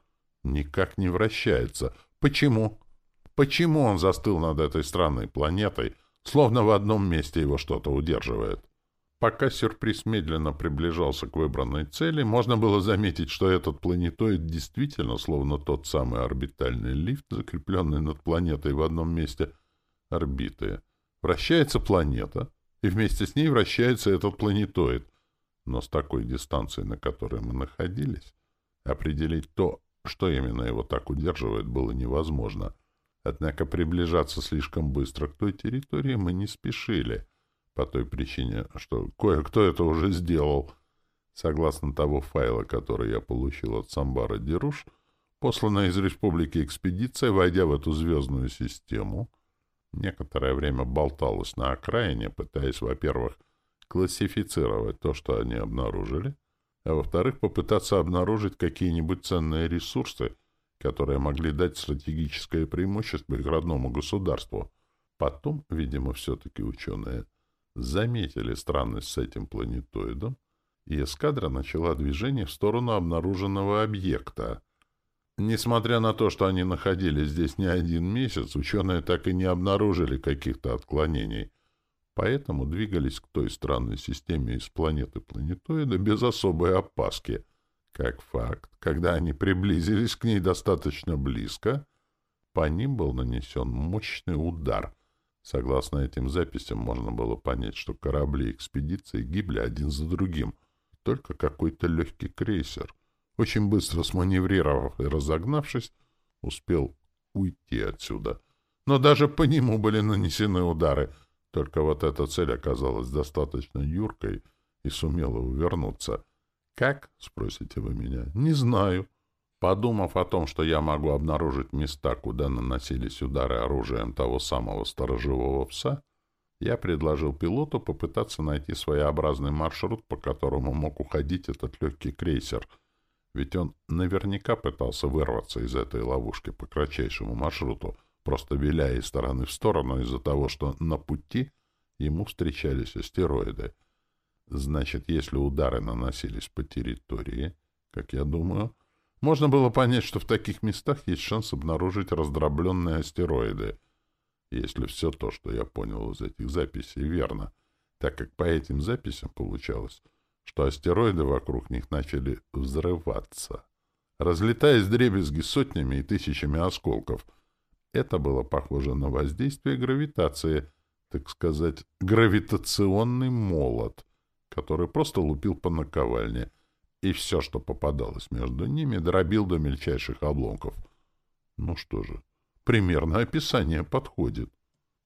никак не вращается. Почему? Почему он застыл над этой странной планетой, словно в одном месте его что-то удерживает. Пока сюрприз медленно приближался к выбранной цели, можно было заметить, что этот планетоид действительно, словно тот самый орбитальный лифт, закрепленный над планетой в одном месте орбиты. Вращается планета, и вместе с ней вращается этот планетоид. Но с такой дистанцией, на которой мы находились, определить то, что именно его так удерживает, было невозможно. Однако приближаться слишком быстро к той территории мы не спешили — по той причине, что кое-кто это уже сделал. Согласно того файла, который я получил от Самбара Деруш, посланная из республики экспедиция, войдя в эту звездную систему, некоторое время болталась на окраине, пытаясь, во-первых, классифицировать то, что они обнаружили, а во-вторых, попытаться обнаружить какие-нибудь ценные ресурсы, которые могли дать стратегическое преимущество их родному государству. Потом, видимо, все-таки ученые заметили странность с этим планетоидом, и эскадра начала движение в сторону обнаруженного объекта. Несмотря на то, что они находились здесь не один месяц, ученые так и не обнаружили каких-то отклонений, поэтому двигались к той странной системе из планеты планетоида без особой опаски. Как факт, когда они приблизились к ней достаточно близко, по ним был нанесен мощный удар — Согласно этим записям, можно было понять, что корабли экспедиции гибли один за другим. Только какой-то легкий крейсер, очень быстро сманеврировав и разогнавшись, успел уйти отсюда. Но даже по нему были нанесены удары. Только вот эта цель оказалась достаточно юркой и сумела увернуться. «Как?» — спросите вы меня. «Не знаю». Подумав о том, что я могу обнаружить места, куда наносились удары оружием того самого сторожевого пса, я предложил пилоту попытаться найти своеобразный маршрут, по которому мог уходить этот легкий крейсер, ведь он наверняка пытался вырваться из этой ловушки по кратчайшему маршруту, просто виляя из стороны в сторону из-за того, что на пути ему встречались астероиды. Значит, если удары наносились по территории, как я думаю, можно было понять, что в таких местах есть шанс обнаружить раздробленные астероиды, если все то, что я понял из этих записей, верно, так как по этим записям получалось, что астероиды вокруг них начали взрываться, разлетаясь дребезги сотнями и тысячами осколков. Это было похоже на воздействие гравитации, так сказать, гравитационный молот, который просто лупил по наковальне — и все, что попадалось между ними, дробил до мельчайших обломков. Ну что же, примерно описание подходит.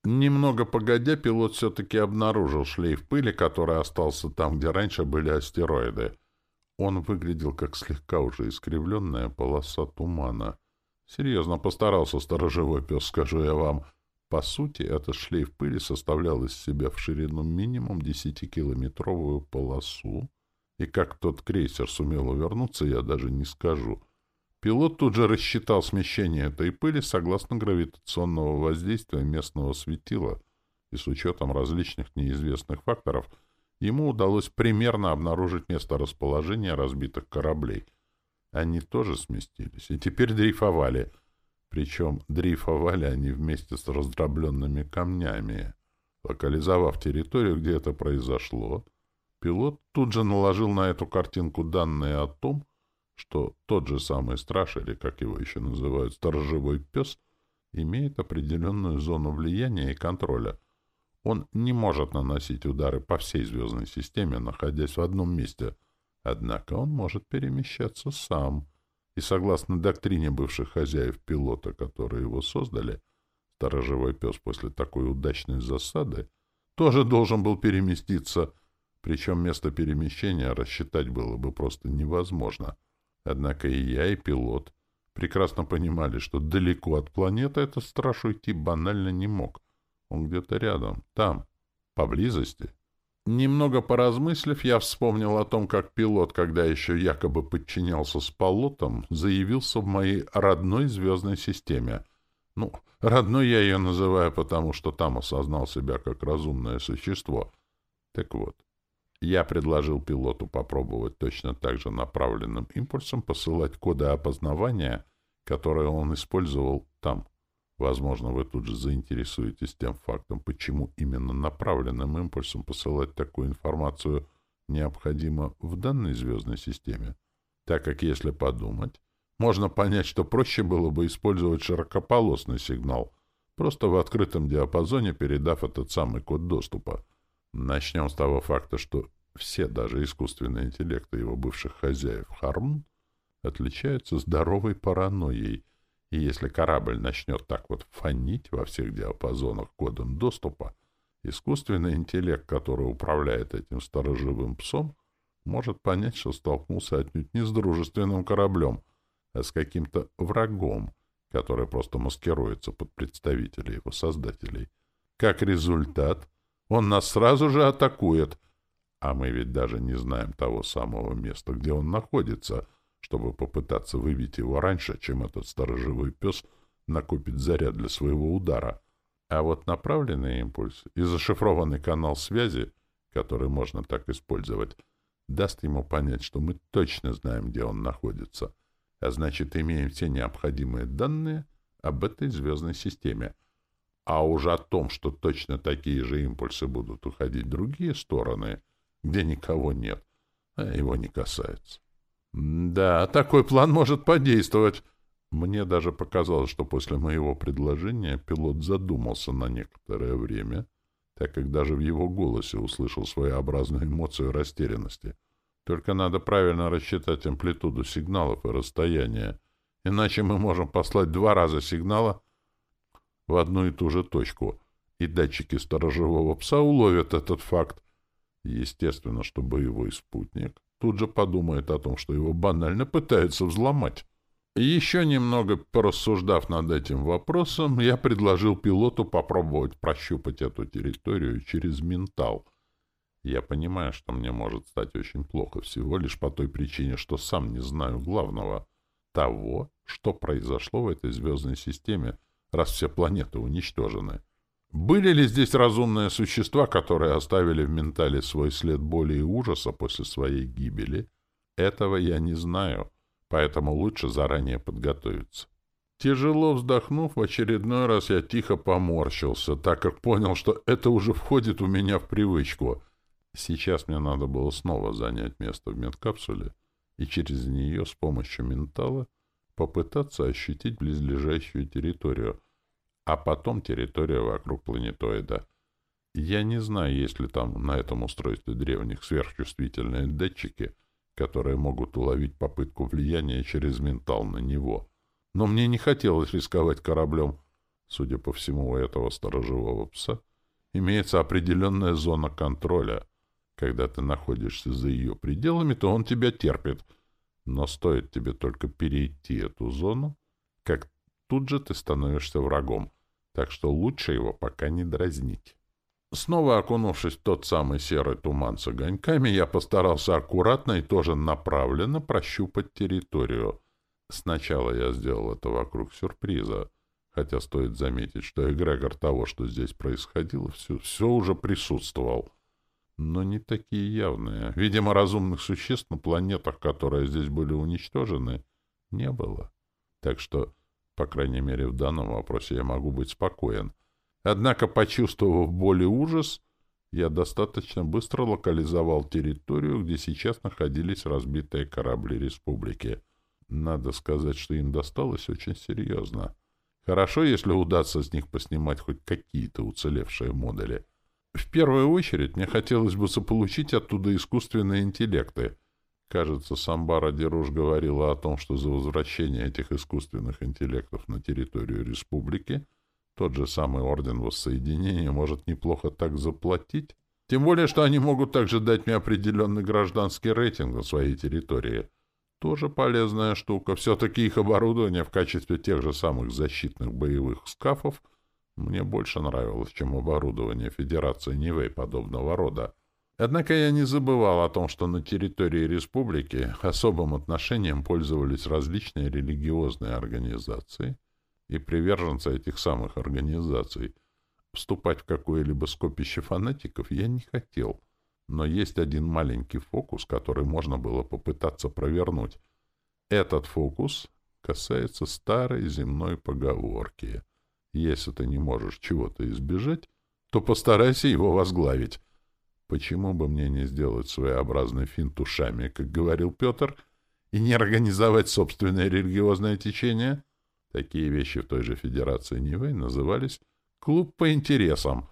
Немного погодя, пилот все-таки обнаружил шлейф пыли, который остался там, где раньше были астероиды. Он выглядел как слегка уже искривленная полоса тумана. Серьезно постарался сторожевой пес, скажу я вам. По сути, этот шлейф пыли составлял из себя в ширину минимум десятикилометровую полосу, и как тот крейсер сумел увернуться, я даже не скажу. Пилот тут же рассчитал смещение этой пыли согласно гравитационного воздействия местного светила, и с учетом различных неизвестных факторов ему удалось примерно обнаружить место расположения разбитых кораблей. Они тоже сместились и теперь дрейфовали. Причем дрейфовали они вместе с раздробленными камнями. Локализовав территорию, где это произошло, Пилот тут же наложил на эту картинку данные о том, что тот же самый страж, или как его еще называют, сторожевой пес, имеет определенную зону влияния и контроля. Он не может наносить удары по всей звездной системе, находясь в одном месте. Однако он может перемещаться сам. И согласно доктрине бывших хозяев пилота, которые его создали, сторожевой пес после такой удачной засады тоже должен был переместиться причем место перемещения рассчитать было бы просто невозможно. Однако и я, и пилот прекрасно понимали, что далеко от планеты этот страж уйти банально не мог. Он где-то рядом, там, поблизости. Немного поразмыслив, я вспомнил о том, как пилот, когда еще якобы подчинялся с полотом, заявился в моей родной звездной системе. Ну, родной я ее называю, потому что там осознал себя как разумное существо. Так вот, я предложил пилоту попробовать точно так же направленным импульсом посылать коды опознавания, которые он использовал там, Возможно, вы тут же заинтересуетесь тем фактом, почему именно направленным импульсом посылать такую информацию необходимо в данной звездной системе. Так как, если подумать, можно понять, что проще было бы использовать широкополосный сигнал, просто в открытом диапазоне передав этот самый код доступа. Начнем с того факта, что все, даже искусственные интеллекты его бывших хозяев Харм, отличаются здоровой паранойей, и если корабль начнет так вот фонить во всех диапазонах кодом доступа, искусственный интеллект, который управляет этим сторожевым псом, может понять, что столкнулся отнюдь не с дружественным кораблем, а с каким-то врагом, который просто маскируется под представителей его создателей. Как результат, он нас сразу же атакует, а мы ведь даже не знаем того самого места, где он находится, чтобы попытаться выбить его раньше, чем этот сторожевой пес накопит заряд для своего удара. А вот направленный импульс и зашифрованный канал связи, который можно так использовать, даст ему понять, что мы точно знаем, где он находится, а значит, имеем все необходимые данные об этой звездной системе. А уже о том, что точно такие же импульсы будут уходить в другие стороны, где никого нет, а его не касается. Да, такой план может подействовать. Мне даже показалось, что после моего предложения пилот задумался на некоторое время — так как даже в его голосе услышал своеобразную эмоцию растерянности. Только надо правильно рассчитать амплитуду сигналов и расстояние, иначе мы можем послать два раза сигнала в одну и ту же точку, и датчики сторожевого пса уловят этот факт. Естественно, что боевой спутник тут же подумает о том, что его банально пытаются взломать. Еще немного порассуждав над этим вопросом, я предложил пилоту попробовать прощупать эту территорию через ментал. Я понимаю, что мне может стать очень плохо всего лишь по той причине, что сам не знаю главного — того, что произошло в этой звездной системе, раз все планеты уничтожены. Были ли здесь разумные существа, которые оставили в ментале свой след боли и ужаса после своей гибели? Этого я не знаю — поэтому лучше заранее подготовиться. Тяжело вздохнув, в очередной раз я тихо поморщился, так как понял, что это уже входит у меня в привычку. Сейчас мне надо было снова занять место в медкапсуле и через нее с помощью ментала попытаться ощутить близлежащую территорию, а потом территорию вокруг планетоида. Я не знаю, есть ли там на этом устройстве древних сверхчувствительные датчики — которые могут уловить попытку влияния через ментал на него. Но мне не хотелось рисковать кораблем. Судя по всему, у этого сторожевого пса имеется определенная зона контроля. Когда ты находишься за ее пределами, то он тебя терпит. Но стоит тебе только перейти эту зону, как тут же ты становишься врагом. Так что лучше его пока не дразнить. Снова окунувшись в тот самый серый туман с огоньками, я постарался аккуратно и тоже направленно прощупать территорию. Сначала я сделал это вокруг сюрприза, хотя стоит заметить, что эгрегор того, что здесь происходило, все, все уже присутствовал. Но не такие явные. Видимо, разумных существ на планетах, которые здесь были уничтожены, не было. Так что, по крайней мере, в данном вопросе я могу быть спокоен — Однако, почувствовав боль и ужас, я достаточно быстро локализовал территорию, где сейчас находились разбитые корабли республики. Надо сказать, что им досталось очень серьезно. Хорошо, если удастся с них поснимать хоть какие-то уцелевшие модули. В первую очередь мне хотелось бы заполучить оттуда искусственные интеллекты. Кажется, Самбара Деруш говорила о том, что за возвращение этих искусственных интеллектов на территорию республики — тот же самый Орден Воссоединения может неплохо так заплатить. Тем более, что они могут также дать мне определенный гражданский рейтинг на своей территории. Тоже полезная штука. Все-таки их оборудование в качестве тех же самых защитных боевых скафов мне больше нравилось, чем оборудование Федерации Нивэй подобного рода. Однако я не забывал о том, что на территории республики особым отношением пользовались различные религиозные организации — и приверженца этих самых организаций. Вступать в какое-либо скопище фанатиков я не хотел, но есть один маленький фокус, который можно было попытаться провернуть. Этот фокус касается старой земной поговорки. Если ты не можешь чего-то избежать, то постарайся его возглавить. Почему бы мне не сделать своеобразный финт ушами, как говорил Петр, и не организовать собственное религиозное течение? Такие вещи в той же Федерации Нивэй назывались «клуб по интересам».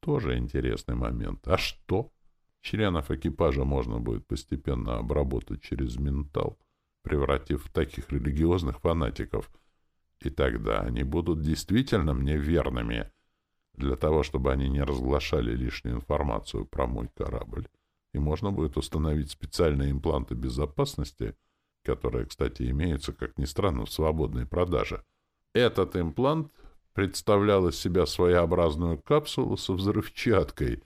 Тоже интересный момент. А что? Членов экипажа можно будет постепенно обработать через ментал, превратив в таких религиозных фанатиков. И тогда они будут действительно мне верными — для того, чтобы они не разглашали лишнюю информацию про мой корабль, и можно будет установить специальные импланты безопасности, которые, кстати, имеются, как ни странно, в свободной продаже. Этот имплант представлял из себя своеобразную капсулу со взрывчаткой.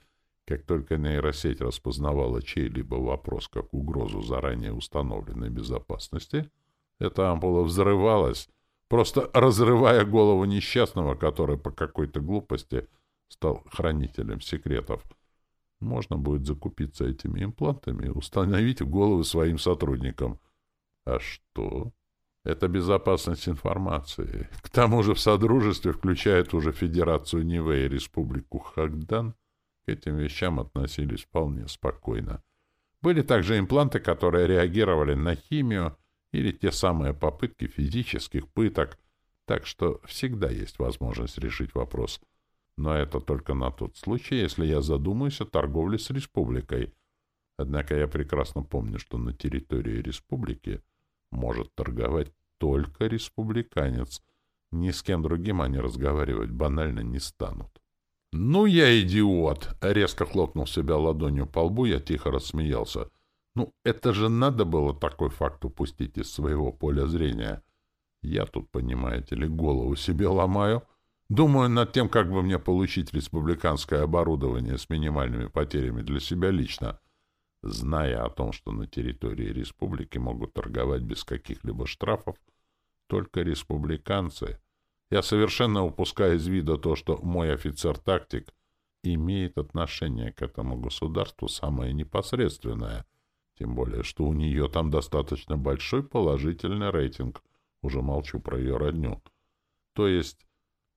Как только нейросеть распознавала чей-либо вопрос как угрозу заранее установленной безопасности, эта ампула взрывалась, просто разрывая голову несчастного, который по какой-то глупости стал хранителем секретов. Можно будет закупиться этими имплантами и установить в головы своим сотрудникам. А что? Это безопасность информации. К тому же в Содружестве, включает уже Федерацию Ниве и Республику Хагдан, к этим вещам относились вполне спокойно. Были также импланты, которые реагировали на химию, или те самые попытки физических пыток, так что всегда есть возможность решить вопрос. Но это только на тот случай, если я задумаюсь о торговле с республикой. Однако я прекрасно помню, что на территории республики может торговать только республиканец. Ни с кем другим они разговаривать банально не станут. «Ну я идиот!» — резко хлопнул себя ладонью по лбу, я тихо рассмеялся. Ну, это же надо было такой факт упустить из своего поля зрения. Я тут, понимаете ли, голову себе ломаю. Думаю над тем, как бы мне получить республиканское оборудование с минимальными потерями для себя лично, зная о том, что на территории республики могут торговать без каких-либо штрафов только республиканцы. Я совершенно упускаю из вида то, что мой офицер-тактик имеет отношение к этому государству самое непосредственное — тем более, что у нее там достаточно большой положительный рейтинг. Уже молчу про ее родню. То есть,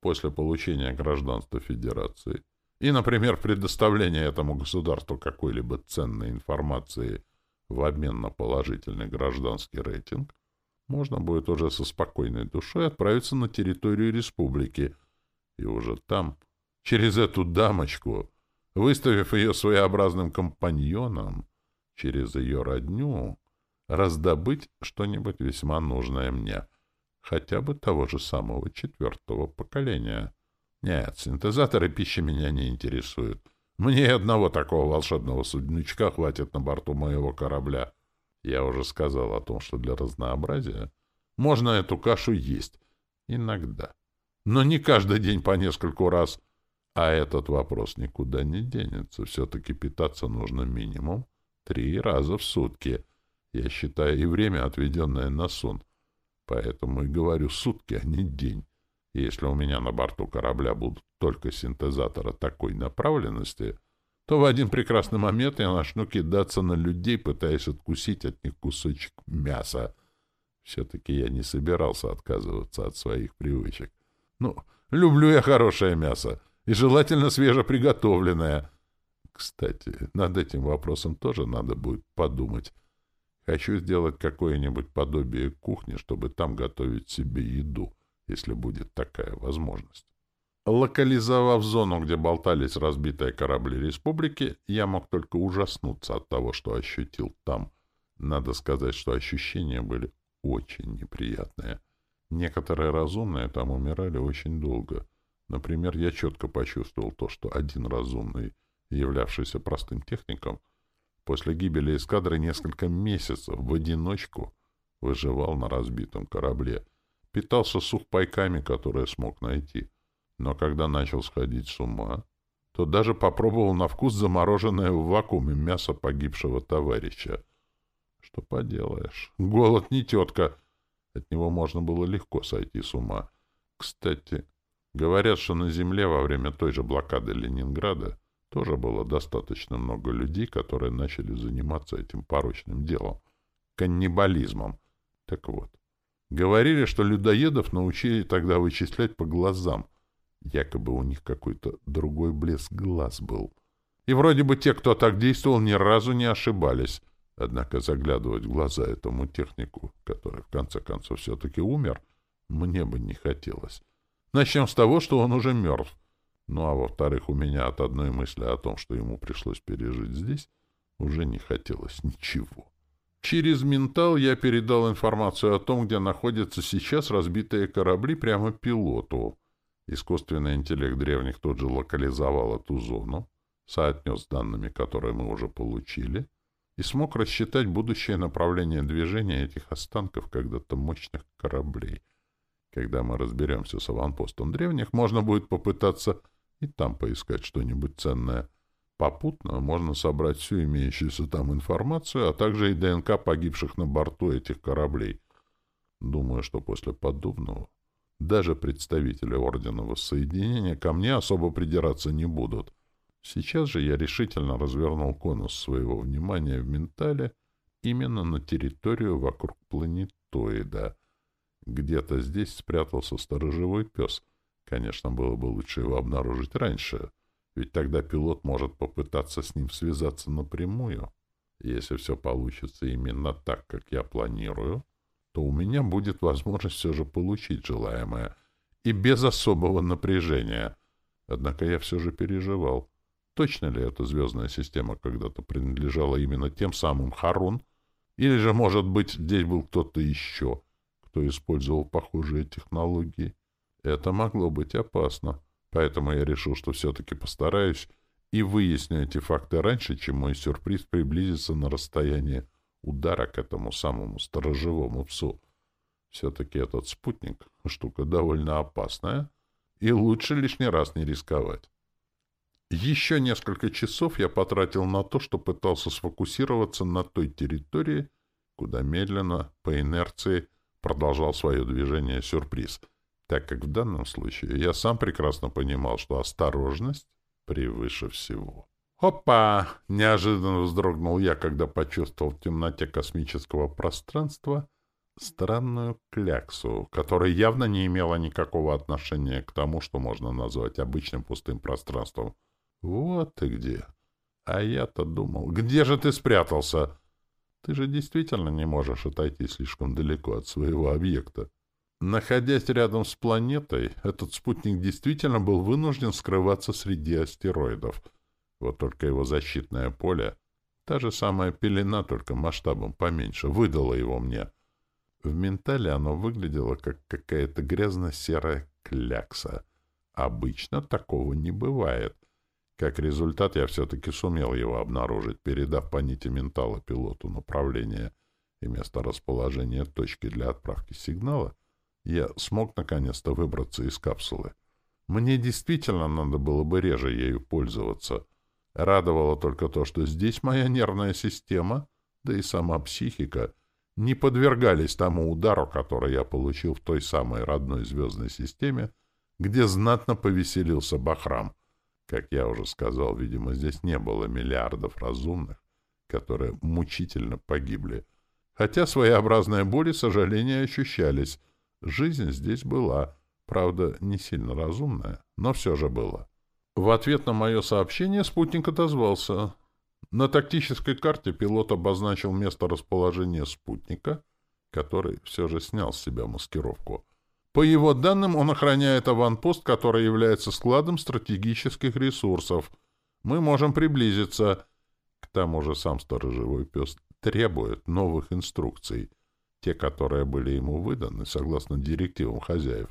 после получения гражданства Федерации и, например, предоставления этому государству какой-либо ценной информации в обмен на положительный гражданский рейтинг, можно будет уже со спокойной душой отправиться на территорию республики и уже там, через эту дамочку, выставив ее своеобразным компаньоном, через ее родню раздобыть что-нибудь весьма нужное мне, хотя бы того же самого четвертого поколения. Нет, синтезаторы пищи меня не интересуют. Мне одного такого волшебного судничка хватит на борту моего корабля. Я уже сказал о том, что для разнообразия можно эту кашу есть. Иногда. Но не каждый день по нескольку раз. А этот вопрос никуда не денется. Все-таки питаться нужно минимум Три раза в сутки. Я считаю и время, отведенное на сон. Поэтому и говорю сутки, а не день. если у меня на борту корабля будут только синтезаторы такой направленности, то в один прекрасный момент я начну кидаться на людей, пытаясь откусить от них кусочек мяса. Все-таки я не собирался отказываться от своих привычек. Ну, люблю я хорошее мясо, и желательно свежеприготовленное — кстати, над этим вопросом тоже надо будет подумать. Хочу сделать какое-нибудь подобие кухни, чтобы там готовить себе еду, если будет такая возможность. Локализовав зону, где болтались разбитые корабли республики, я мог только ужаснуться от того, что ощутил там. Надо сказать, что ощущения были очень неприятные. Некоторые разумные там умирали очень долго. Например, я четко почувствовал то, что один разумный являвшийся простым техником, после гибели эскадры несколько месяцев в одиночку выживал на разбитом корабле, питался сухпайками, которые смог найти. Но когда начал сходить с ума, то даже попробовал на вкус замороженное в вакууме мясо погибшего товарища. Что поделаешь, голод не тетка. От него можно было легко сойти с ума. Кстати, говорят, что на земле во время той же блокады Ленинграда тоже было достаточно много людей, которые начали заниматься этим порочным делом — каннибализмом. Так вот, говорили, что людоедов научили тогда вычислять по глазам, Якобы у них какой-то другой блеск глаз был. И вроде бы те, кто так действовал, ни разу не ошибались. Однако заглядывать в глаза этому технику, который в конце концов все-таки умер, мне бы не хотелось. Начнем с того, что он уже мертв. Ну а во-вторых, у меня от одной мысли о том, что ему пришлось пережить здесь, уже не хотелось ничего. Через ментал я передал информацию о том, где находятся сейчас разбитые корабли прямо пилоту. Искусственный интеллект древних тут же локализовал эту зону, соотнес с данными, которые мы уже получили, и смог рассчитать будущее направление движения этих останков когда-то мощных кораблей. Когда мы разберемся с аванпостом древних, можно будет попытаться и там поискать что-нибудь ценное. Попутно можно собрать всю имеющуюся там информацию, а также и ДНК погибших на борту этих кораблей. Думаю, что после подобного даже представители Ордена Воссоединения ко мне особо придираться не будут. Сейчас же я решительно развернул конус своего внимания в ментале именно на территорию вокруг планетоида. Где-то здесь спрятался сторожевой пес. Конечно, было бы лучше его обнаружить раньше — ведь тогда пилот может попытаться с ним связаться напрямую. Если все получится именно так, как я планирую, то у меня будет возможность все же получить желаемое. И без особого напряжения. Однако я все же переживал. Точно ли эта звездная система когда-то принадлежала именно тем самым Харун? Или же, может быть, здесь был кто-то еще, кто использовал похожие технологии? Это могло быть опасно. Поэтому я решил, что все-таки постараюсь и выясню эти факты раньше, чем мой сюрприз приблизится на расстояние удара к этому самому сторожевому псу. Все-таки этот спутник — штука довольно опасная, и лучше лишний раз не рисковать. Еще несколько часов я потратил на то, что пытался сфокусироваться на той территории, куда медленно, по инерции, продолжал свое движение сюрприз — так как в данном случае я сам прекрасно понимал, что осторожность превыше всего. «Опа!» — неожиданно вздрогнул я, когда почувствовал в темноте космического пространства странную кляксу, которая явно не имела никакого отношения к тому, что можно назвать обычным пустым пространством. «Вот ты где!» А я-то думал, где же ты спрятался? Ты же действительно не можешь отойти слишком далеко от своего объекта. Находясь рядом с планетой, этот спутник действительно был вынужден скрываться среди астероидов. Вот только его защитное поле, та же самая пелена, только масштабом поменьше, выдала его мне. В ментале оно выглядело, как какая-то грязно-серая клякса. Обычно такого не бывает. Как результат, я все-таки сумел его обнаружить, передав по нити ментала пилоту направление и место расположения точки для отправки сигнала — я смог наконец-то выбраться из капсулы. Мне действительно надо было бы реже ею пользоваться. Радовало только то, что здесь моя нервная система, да и сама психика, не подвергались тому удару, который я получил в той самой родной звездной системе, где знатно повеселился Бахрам. Как я уже сказал, видимо, здесь не было миллиардов разумных, которые мучительно погибли. Хотя своеобразные боли, сожаления ощущались — Жизнь здесь была, правда, не сильно разумная, но все же была. В ответ на мое сообщение спутник отозвался. На тактической карте пилот обозначил место расположения спутника, который все же снял с себя маскировку. По его данным, он охраняет аванпост, который является складом стратегических ресурсов. Мы можем приблизиться. К тому же сам сторожевой пес требует новых инструкций — те, которые были ему выданы, согласно директивам хозяев,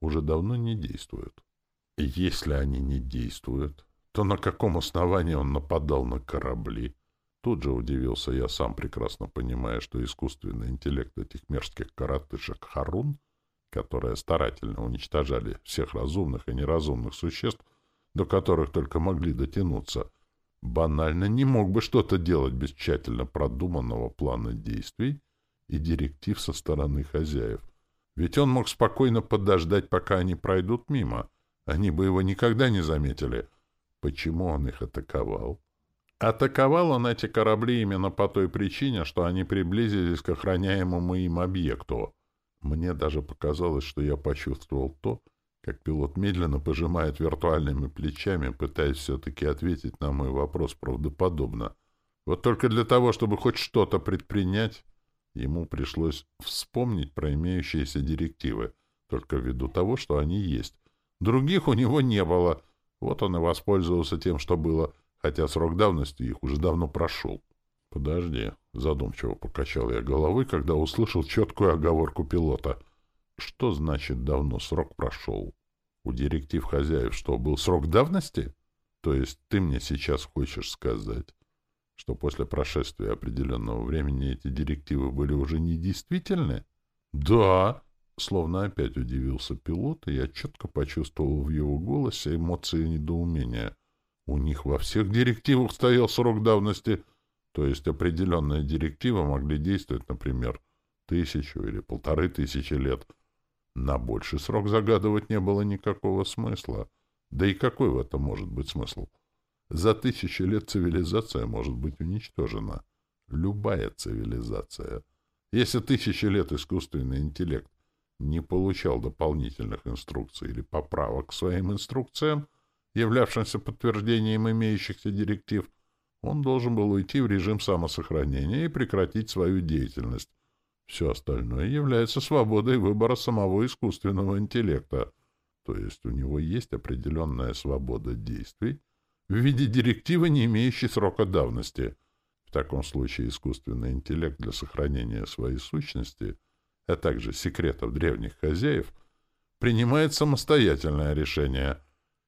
уже давно не действуют. И если они не действуют, то на каком основании он нападал на корабли? Тут же удивился я сам, прекрасно понимая, что искусственный интеллект этих мерзких коротышек Харун, которые старательно уничтожали всех разумных и неразумных существ, до которых только могли дотянуться, банально не мог бы что-то делать без тщательно продуманного плана действий и директив со стороны хозяев. Ведь он мог спокойно подождать, пока они пройдут мимо. Они бы его никогда не заметили. Почему он их атаковал? Атаковал он эти корабли именно по той причине, что они приблизились к охраняемому им объекту. Мне даже показалось, что я почувствовал то, как пилот медленно пожимает виртуальными плечами, пытаясь все-таки ответить на мой вопрос правдоподобно. Вот только для того, чтобы хоть что-то предпринять, ему пришлось вспомнить про имеющиеся директивы, только ввиду того, что они есть. Других у него не было. Вот он и воспользовался тем, что было, хотя срок давности их уже давно прошел. «Подожди», — задумчиво покачал я головой, когда услышал четкую оговорку пилота — что значит давно срок прошел? У директив хозяев что, был срок давности? То есть ты мне сейчас хочешь сказать, что после прошествия определенного времени эти директивы были уже недействительны? Да, словно опять удивился пилот, и я четко почувствовал в его голосе эмоции недоумения. У них во всех директивах стоял срок давности, то есть определенные директивы могли действовать, например, тысячу или полторы тысячи лет — на больший срок загадывать не было никакого смысла. Да и какой в этом может быть смысл? За тысячи лет цивилизация может быть уничтожена. Любая цивилизация. Если тысячи лет искусственный интеллект не получал дополнительных инструкций или поправок к своим инструкциям, являвшимся подтверждением имеющихся директив, он должен был уйти в режим самосохранения и прекратить свою деятельность, все остальное является свободой выбора самого искусственного интеллекта, то есть у него есть определенная свобода действий в виде директивы, не имеющей срока давности. В таком случае искусственный интеллект для сохранения своей сущности, а также секретов древних хозяев, принимает самостоятельное решение.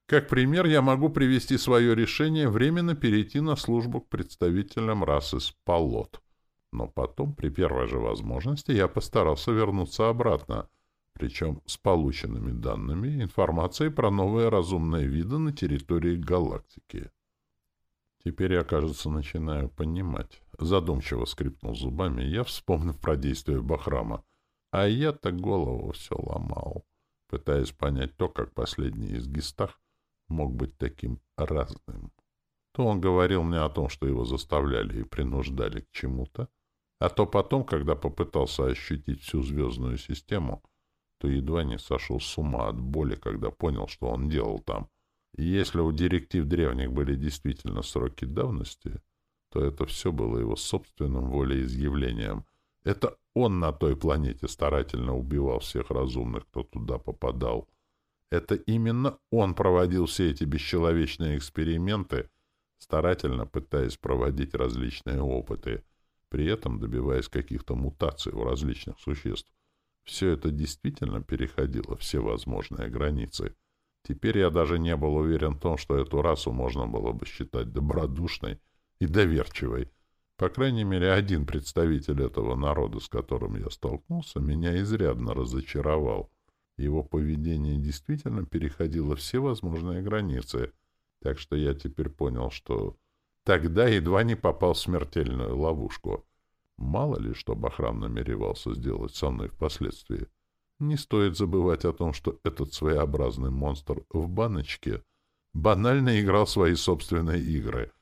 Как пример, я могу привести свое решение временно перейти на службу к представителям расы Спалот. Но потом, при первой же возможности, я постарался вернуться обратно, причем с полученными данными информацией про новые разумные виды на территории галактики. Теперь я, кажется, начинаю понимать. Задумчиво скрипнул зубами я, вспомнив про действие Бахрама. А я-то голову все ломал, пытаясь понять то, как последний из гистах мог быть таким разным. То он говорил мне о том, что его заставляли и принуждали к чему-то, а то потом, когда попытался ощутить всю звездную систему, то едва не сошел с ума от боли, когда понял, что он делал там. И если у директив древних были действительно сроки давности, то это все было его собственным волеизъявлением. Это он на той планете старательно убивал всех разумных, кто туда попадал. Это именно он проводил все эти бесчеловечные эксперименты, старательно пытаясь проводить различные опыты — при этом добиваясь каких-то мутаций у различных существ. Все это действительно переходило все возможные границы. Теперь я даже не был уверен в том, что эту расу можно было бы считать добродушной и доверчивой. По крайней мере, один представитель этого народа, с которым я столкнулся, меня изрядно разочаровал. Его поведение действительно переходило все возможные границы, так что я теперь понял, что Тогда едва не попал в смертельную ловушку. Мало ли, что Бахрам намеревался сделать со мной впоследствии. Не стоит забывать о том, что этот своеобразный монстр в баночке банально играл свои собственные игры.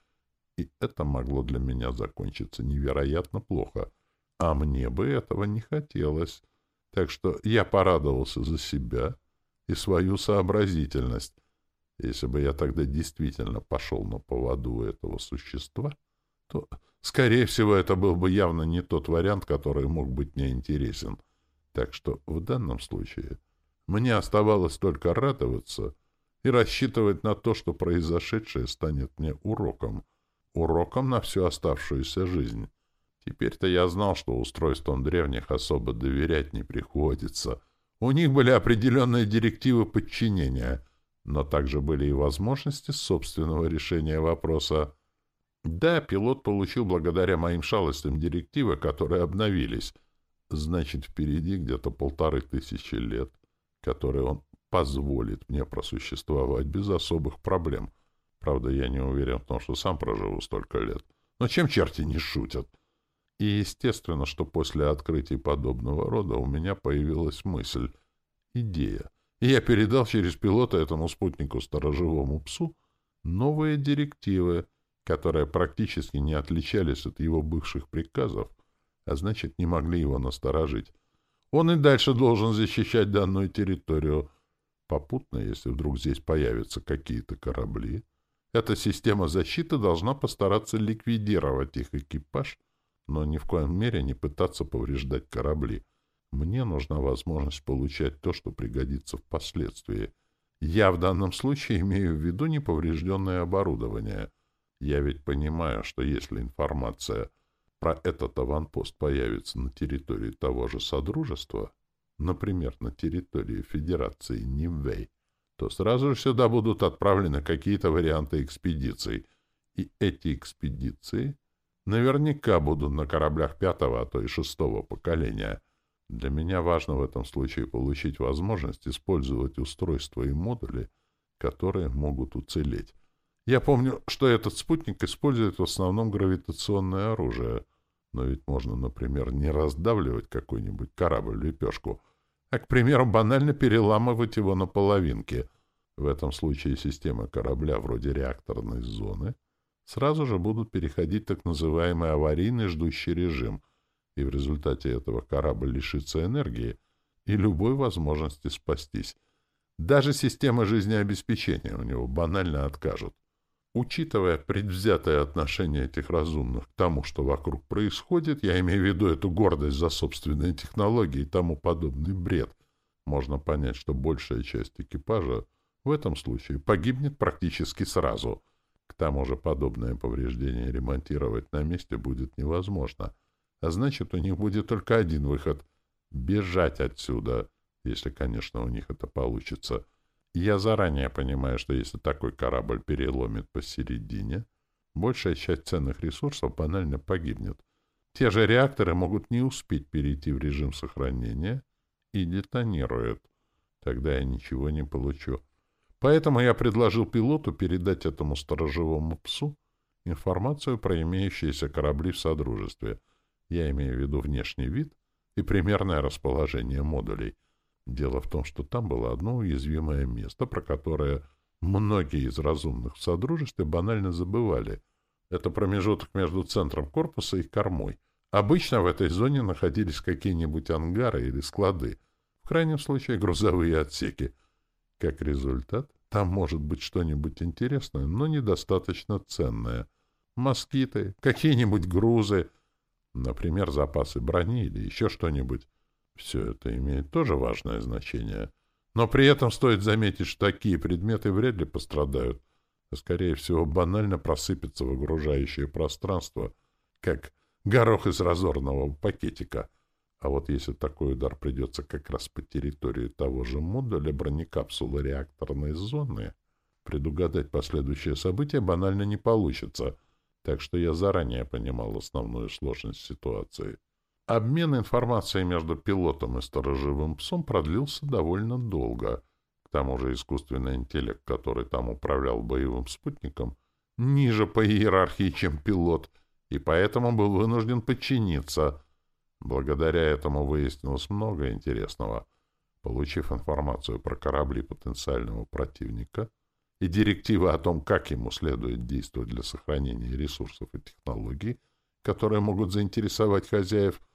И это могло для меня закончиться невероятно плохо. А мне бы этого не хотелось. Так что я порадовался за себя и свою сообразительность, если бы я тогда действительно пошел на поводу этого существа, то, скорее всего, это был бы явно не тот вариант, который мог быть мне интересен. Так что в данном случае мне оставалось только радоваться и рассчитывать на то, что произошедшее станет мне уроком. Уроком на всю оставшуюся жизнь. Теперь-то я знал, что устройством древних особо доверять не приходится. У них были определенные директивы подчинения — но также были и возможности собственного решения вопроса. Да, пилот получил благодаря моим шалостям директивы, которые обновились. Значит, впереди где-то полторы тысячи лет, которые он позволит мне просуществовать без особых проблем. Правда, я не уверен в том, что сам проживу столько лет. Но чем черти не шутят? И естественно, что после открытий подобного рода у меня появилась мысль, идея — и я передал через пилота этому спутнику-сторожевому псу новые директивы, которые практически не отличались от его бывших приказов, а значит, не могли его насторожить. Он и дальше должен защищать данную территорию, Попутно, если вдруг здесь появятся какие-то корабли, эта система защиты должна постараться ликвидировать их экипаж, но ни в коем мере не пытаться повреждать корабли. Мне нужна возможность получать то, что пригодится впоследствии. Я в данном случае имею в виду неповрежденное оборудование. Я ведь понимаю, что если информация про этот аванпост появится на территории того же Содружества, например, на территории Федерации Нивэй, то сразу же сюда будут отправлены какие-то варианты экспедиций. И эти экспедиции наверняка будут на кораблях пятого, а то и шестого поколения. Для меня важно в этом случае получить возможность использовать устройства и модули, которые могут уцелеть. Я помню, что этот спутник использует в основном гравитационное оружие — но ведь можно, например, не раздавливать какой-нибудь корабль лепешку, а, к примеру, банально переламывать его на половинки. В этом случае система корабля вроде реакторной зоны сразу же будут переходить так называемый аварийный ждущий режим, и в результате этого корабль лишится энергии и любой возможности спастись. Даже система жизнеобеспечения у него банально откажут. Учитывая предвзятое отношение этих разумных к тому, что вокруг происходит, я имею в виду эту гордость за собственные технологии и тому подобный бред, можно понять, что большая часть экипажа в этом случае погибнет практически сразу. К тому же подобное повреждение ремонтировать на месте будет невозможно. А значит, у них будет только один выход — бежать отсюда, если, конечно, у них это получится — я заранее понимаю, что если такой корабль переломит посередине, большая часть ценных ресурсов банально погибнет. Те же реакторы могут не успеть перейти в режим сохранения и детонируют. Тогда я ничего не получу. Поэтому я предложил пилоту передать этому сторожевому псу информацию про имеющиеся корабли в Содружестве. Я имею в виду внешний вид и примерное расположение модулей. Дело в том, что там было одно уязвимое место, про которое многие из разумных в Содружестве банально забывали. Это промежуток между центром корпуса и кормой. Обычно в этой зоне находились какие-нибудь ангары или склады, в крайнем случае грузовые отсеки. Как результат, там может быть что-нибудь интересное, но недостаточно ценное. Москиты, какие-нибудь грузы, например, запасы брони или еще что-нибудь. Все это имеет тоже важное значение. Но при этом стоит заметить, что такие предметы вряд ли пострадают, а, скорее всего, банально просыпятся в окружающее пространство, как горох из разорного пакетика. А вот если такой удар придется как раз по территории того же модуля бронекапсулы реакторной зоны, предугадать последующие события банально не получится, так что я заранее понимал основную сложность ситуации. Обмен информацией между пилотом и сторожевым псом продлился довольно долго. К тому же искусственный интеллект, который там управлял боевым спутником, ниже по иерархии, чем пилот, и поэтому был вынужден подчиниться. Благодаря этому выяснилось много интересного. Получив информацию про корабли потенциального противника и директивы о том, как ему следует действовать для сохранения ресурсов и технологий, которые могут заинтересовать хозяев –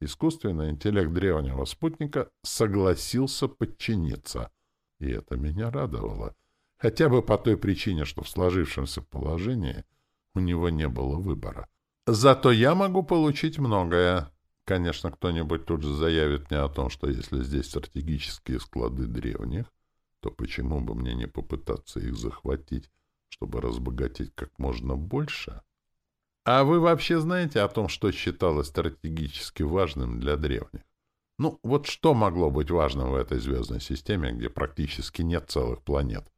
Искусственный интеллект древнего спутника согласился подчиниться. И это меня радовало. Хотя бы по той причине, что в сложившемся положении у него не было выбора. Зато я могу получить многое. Конечно, кто-нибудь тут же заявит мне о том, что если здесь стратегические склады древних, то почему бы мне не попытаться их захватить, чтобы разбогатеть как можно больше? А вы вообще знаете о том, что считалось стратегически важным для древних? Ну, вот что могло быть важным в этой звездной системе, где практически нет целых планет?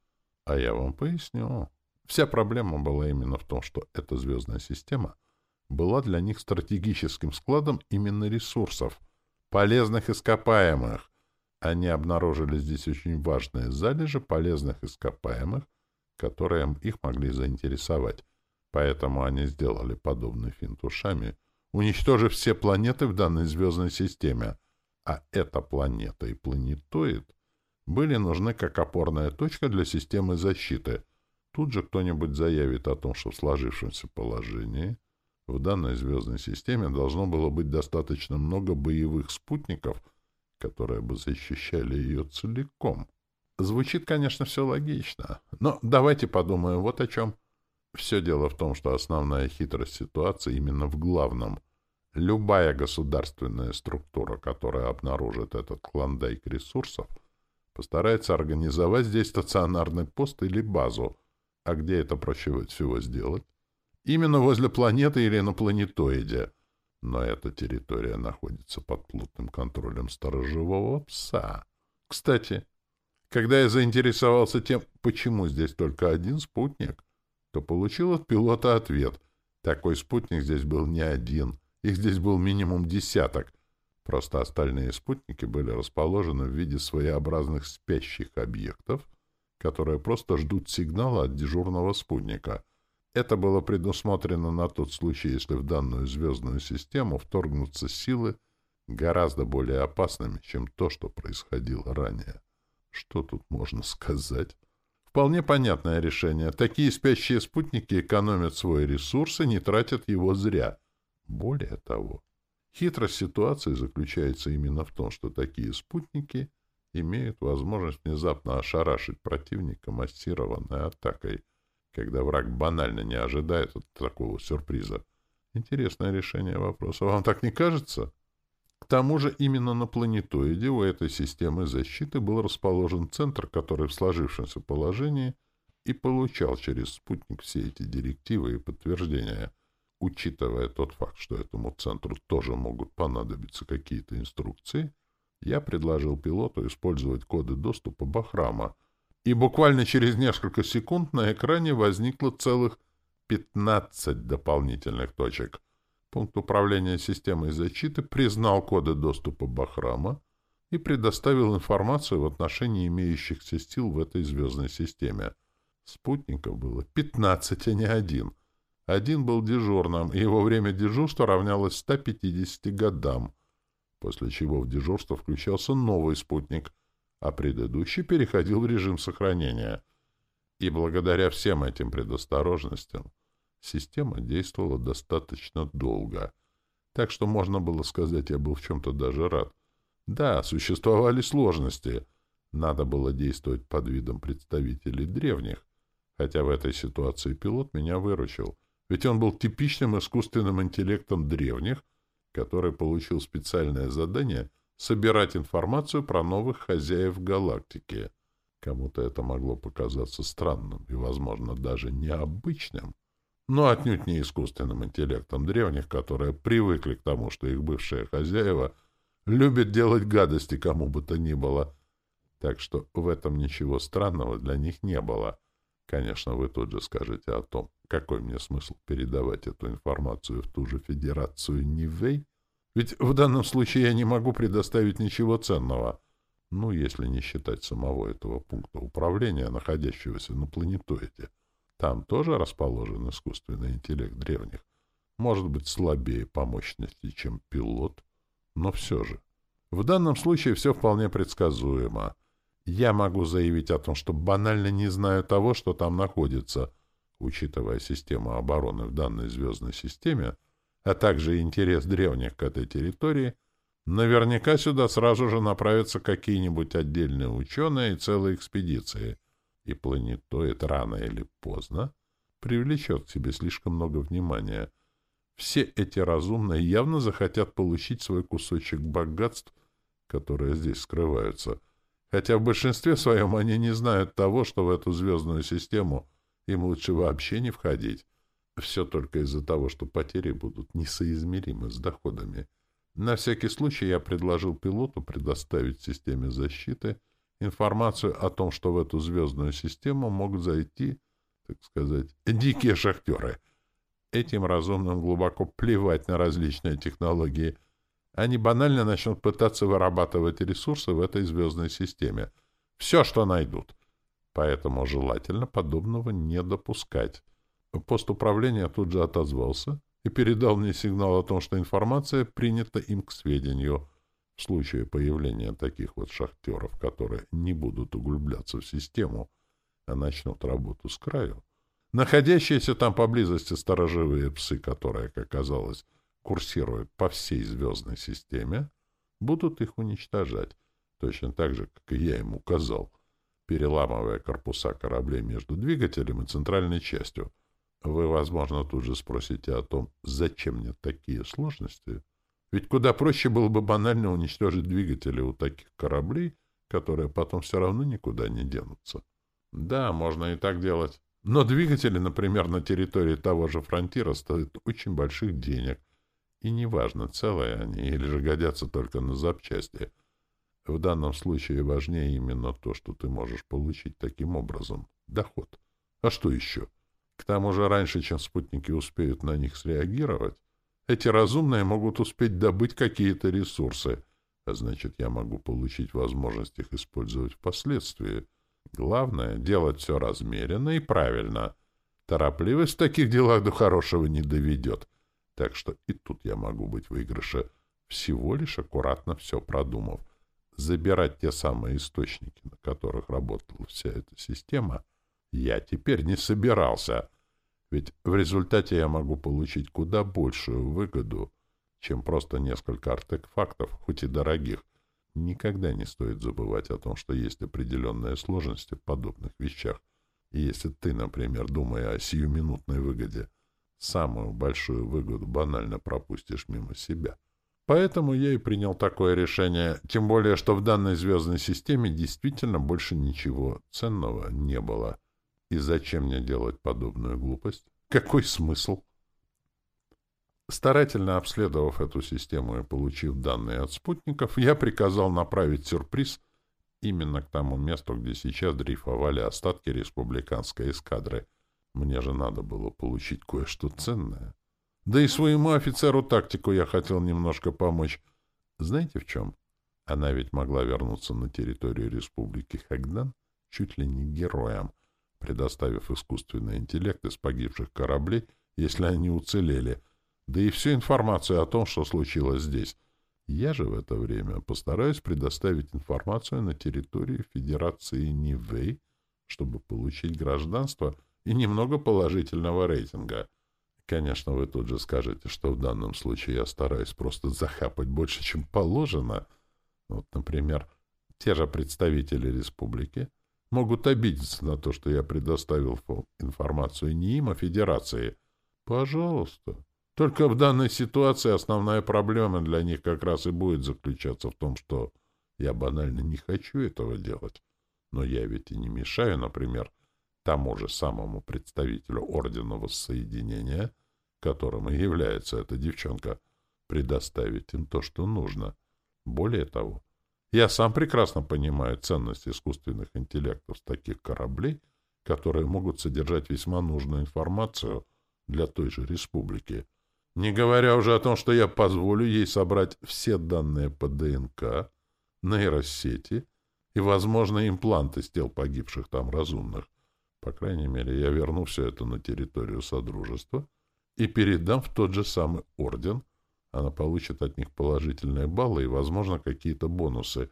А я вам поясню. Вся проблема была именно в том, что эта звездная система была для них стратегическим складом именно ресурсов, полезных ископаемых. Они обнаружили здесь очень важные залежи полезных ископаемых, которые их могли заинтересовать. Поэтому они сделали подобный финт ушами, уничтожив все планеты в данной звездной системе. А эта планета и планетоид были нужны как опорная точка для системы защиты. Тут же кто-нибудь заявит о том, что в сложившемся положении в данной звездной системе должно было быть достаточно много боевых спутников, которые бы защищали ее целиком. Звучит, конечно, все логично, но давайте подумаем вот о чем. Все дело в том, что основная хитрость ситуации именно в главном. Любая государственная структура, которая обнаружит этот клондайк ресурсов, постарается организовать здесь стационарный пост или базу. А где это проще всего сделать? Именно возле планеты или на планетоиде. Но эта территория находится под плотным контролем сторожевого пса. Кстати, когда я заинтересовался тем, почему здесь только один спутник, то получил от пилота ответ. Такой спутник здесь был не один. Их здесь был минимум десяток. Просто остальные спутники были расположены в виде своеобразных спящих объектов, которые просто ждут сигнала от дежурного спутника. Это было предусмотрено на тот случай, если в данную звездную систему вторгнутся силы гораздо более опасными, чем то, что происходило ранее. Что тут можно сказать? Вполне понятное решение. Такие спящие спутники экономят свой ресурс и не тратят его зря. Более того, хитрость ситуации заключается именно в том, что такие спутники имеют возможность внезапно ошарашить противника массированной атакой, когда враг банально не ожидает от такого сюрприза. Интересное решение вопроса. Вам так не кажется? Тому же именно на планетоиде у этой системы защиты был расположен центр, который в сложившемся положении и получал через спутник все эти директивы и подтверждения. Учитывая тот факт, что этому центру тоже могут понадобиться какие-то инструкции, я предложил пилоту использовать коды доступа Бахрама, и буквально через несколько секунд на экране возникло целых 15 дополнительных точек — Пункт управления системой защиты признал коды доступа Бахрама и предоставил информацию в отношении имеющихся сил в этой звездной системе. Спутников было 15, а не один. Один был дежурным, и его время дежурства равнялось 150 годам, после чего в дежурство включался новый спутник, а предыдущий переходил в режим сохранения. И благодаря всем этим предосторожностям Система действовала достаточно долго. Так что можно было сказать, я был в чем-то даже рад. Да, существовали сложности. Надо было действовать под видом представителей древних. Хотя в этой ситуации пилот меня выручил. Ведь он был типичным искусственным интеллектом древних, который получил специальное задание собирать информацию про новых хозяев галактики. Кому-то это могло показаться странным и, возможно, даже необычным но отнюдь не искусственным интеллектом древних, которые привыкли к тому, что их бывшие хозяева любят делать гадости кому бы то ни было. Так что в этом ничего странного для них не было. Конечно, вы тут же скажете о том, какой мне смысл передавать эту информацию в ту же Федерацию Нивей, ведь в данном случае я не могу предоставить ничего ценного. Ну, если не считать самого этого пункта управления, находящегося на планетоиде. Там тоже расположен искусственный интеллект древних. Может быть, слабее по мощности, чем пилот, но все же. В данном случае все вполне предсказуемо. Я могу заявить о том, что банально не знаю того, что там находится, учитывая систему обороны в данной звездной системе, а также интерес древних к этой территории, наверняка сюда сразу же направятся какие-нибудь отдельные ученые и целые экспедиции — и планетоид рано или поздно привлечет к себе слишком много внимания. Все эти разумные явно захотят получить свой кусочек богатств, которые здесь скрываются, хотя в большинстве своем они не знают того, что в эту звездную систему им лучше вообще не входить. Все только из-за того, что потери будут несоизмеримы с доходами. На всякий случай я предложил пилоту предоставить системе защиты — информацию о том, что в эту звездную систему могут зайти, так сказать, дикие шахтеры. Этим разумным глубоко плевать на различные технологии. Они банально начнут пытаться вырабатывать ресурсы в этой звездной системе. Все, что найдут. Поэтому желательно подобного не допускать. Пост управления тут же отозвался и передал мне сигнал о том, что информация принята им к сведению — в случае появления таких вот шахтеров, которые не будут углубляться в систему, а начнут работу с краю, находящиеся там поблизости сторожевые псы, которые, как оказалось, курсируют по всей звездной системе, будут их уничтожать, точно так же, как и я им указал. переламывая корпуса кораблей между двигателем и центральной частью. Вы, возможно, тут же спросите о том, зачем мне такие сложности? Ведь куда проще было бы банально уничтожить двигатели у таких кораблей, которые потом все равно никуда не денутся. Да, можно и так делать. Но двигатели, например, на территории того же фронтира стоят очень больших денег. И неважно, целые они или же годятся только на запчасти. В данном случае важнее именно то, что ты можешь получить таким образом. Доход. А что еще? К тому же раньше, чем спутники успеют на них среагировать, эти разумные могут успеть добыть какие-то ресурсы, а значит, я могу получить возможность их использовать впоследствии. Главное — делать все размеренно и правильно. Торопливость в таких делах до хорошего не доведет. Так что и тут я могу быть в выигрыше, всего лишь аккуратно все продумав. Забирать те самые источники, на которых работала вся эта система, я теперь не собирался. Ведь в результате я могу получить куда большую выгоду, чем просто несколько артефактов, хоть и дорогих. Никогда не стоит забывать о том, что есть определенные сложности в подобных вещах. И если ты, например, думая о сиюминутной выгоде, самую большую выгоду банально пропустишь мимо себя. Поэтому я и принял такое решение, тем более, что в данной звездной системе действительно больше ничего ценного не было. И зачем мне делать подобную глупость? Какой смысл? Старательно обследовав эту систему и получив данные от спутников, я приказал направить сюрприз именно к тому месту, где сейчас дрейфовали остатки республиканской эскадры. Мне же надо было получить кое-что ценное. Да и своему офицеру тактику я хотел немножко помочь. Знаете в чем? Она ведь могла вернуться на территорию республики Хагдан чуть ли не героем, предоставив искусственный интеллект из погибших кораблей, если они уцелели — да и всю информацию о том, что случилось здесь. Я же в это время постараюсь предоставить информацию на территории Федерации Нивэй, чтобы получить гражданство и немного положительного рейтинга. Конечно, вы тут же скажете, что в данном случае я стараюсь просто захапать больше, чем положено. Вот, например, те же представители республики могут обидеться на то, что я предоставил информацию не им, а Федерации. Пожалуйста. Только в данной ситуации основная проблема для них как раз и будет заключаться в том, что я банально не хочу этого делать. Но я ведь и не мешаю, например, тому же самому представителю Ордена Воссоединения, которым и является эта девчонка, предоставить им то, что нужно. Более того, я сам прекрасно понимаю ценность искусственных интеллектов с таких кораблей, которые могут содержать весьма нужную информацию для той же республики. Не говоря уже о том, что я позволю ей собрать все данные по ДНК, нейросети и, возможно, импланты с тел погибших там разумных. По крайней мере, я верну все это на территорию Содружества и передам в тот же самый орден. Она получит от них положительные баллы и, возможно, какие-то бонусы.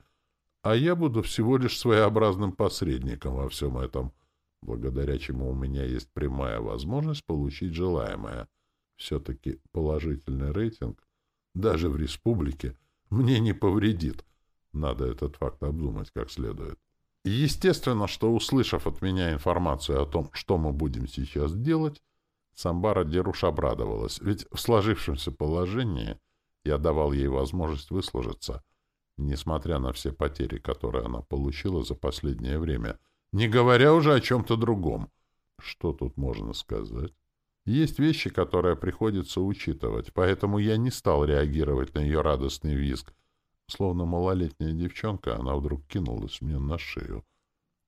А я буду всего лишь своеобразным посредником во всем этом, благодаря чему у меня есть прямая возможность получить желаемое — все-таки положительный рейтинг, даже в республике, мне не повредит. Надо этот факт обдумать как следует. Естественно, что, услышав от меня информацию о том, что мы будем сейчас делать, Самбара Деруш обрадовалась, ведь в сложившемся положении я давал ей возможность выслужиться, несмотря на все потери, которые она получила за последнее время, не говоря уже о чем-то другом. Что тут можно сказать? Есть вещи, которые приходится учитывать, поэтому я не стал реагировать на ее радостный визг. Словно малолетняя девчонка, она вдруг кинулась мне на шею,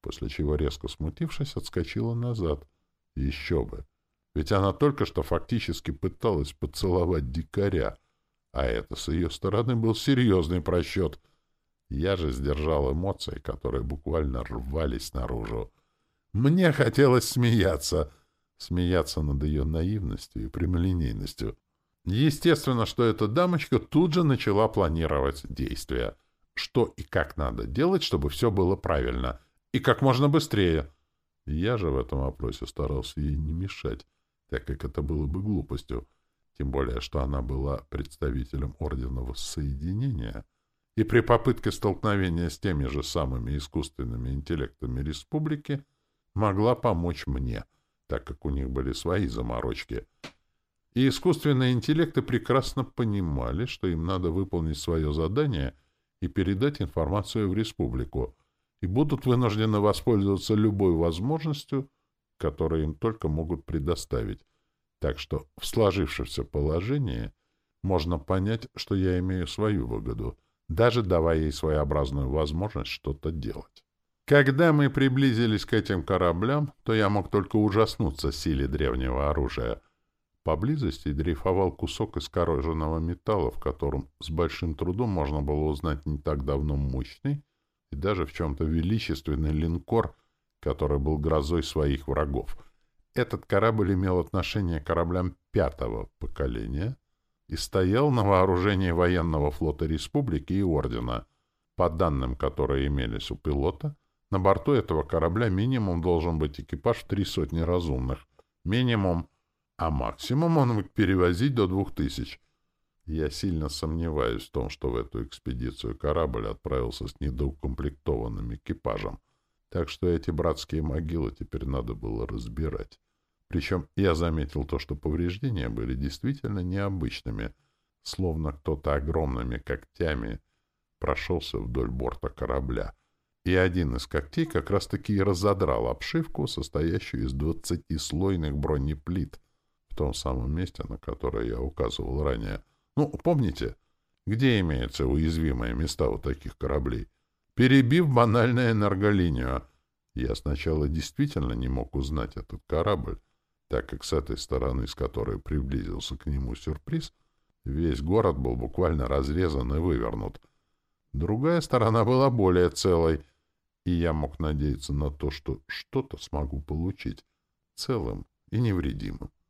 после чего, резко смутившись, отскочила назад. Еще бы! Ведь она только что фактически пыталась поцеловать дикаря, а это с ее стороны был серьезный просчет. Я же сдержал эмоции, которые буквально рвались наружу. Мне хотелось смеяться — смеяться над ее наивностью и прямолинейностью. Естественно, что эта дамочка тут же начала планировать действия. Что и как надо делать, чтобы все было правильно. И как можно быстрее. Я же в этом вопросе старался ей не мешать, так как это было бы глупостью. Тем более, что она была представителем Ордена Воссоединения и при попытке столкновения с теми же самыми искусственными интеллектами республики могла помочь мне, так как у них были свои заморочки. И искусственные интеллекты прекрасно понимали, что им надо выполнить свое задание и передать информацию в республику, и будут вынуждены воспользоваться любой возможностью, которую им только могут предоставить. Так что в сложившемся положении можно понять, что я имею свою выгоду — даже давая ей своеобразную возможность что-то делать. Когда мы приблизились к этим кораблям, то я мог только ужаснуться силе древнего оружия. Поблизости дрейфовал кусок искороженного металла, в котором с большим трудом можно было узнать не так давно мощный и даже в чем-то величественный линкор, который был грозой своих врагов. Этот корабль имел отношение к кораблям пятого поколения — и стоял на вооружении военного флота республики и ордена. По данным, которые имелись у пилота, на борту этого корабля минимум должен быть экипаж в три сотни разумных. Минимум, а максимум он мог перевозить до двух тысяч. Я сильно сомневаюсь в том, что в эту экспедицию корабль отправился с недоукомплектованным экипажем. Так что эти братские могилы теперь надо было разбирать. Причем я заметил то, что повреждения были действительно необычными, словно кто-то огромными когтями прошелся вдоль борта корабля. И один из когтей как раз-таки и разодрал обшивку, состоящую из двадцатислойных бронеплит, в том самом месте, на которое я указывал ранее. Ну, помните, где имеются уязвимые места у таких кораблей? Перебив банальную энерголинию, я сначала действительно не мог узнать этот корабль, так как с этой стороны, с которой приблизился к нему сюрприз, весь город был буквально разрезан и вывернут. Другая сторона была более целой, и я мог надеяться на то, что что-то смогу получить целым и невредимым.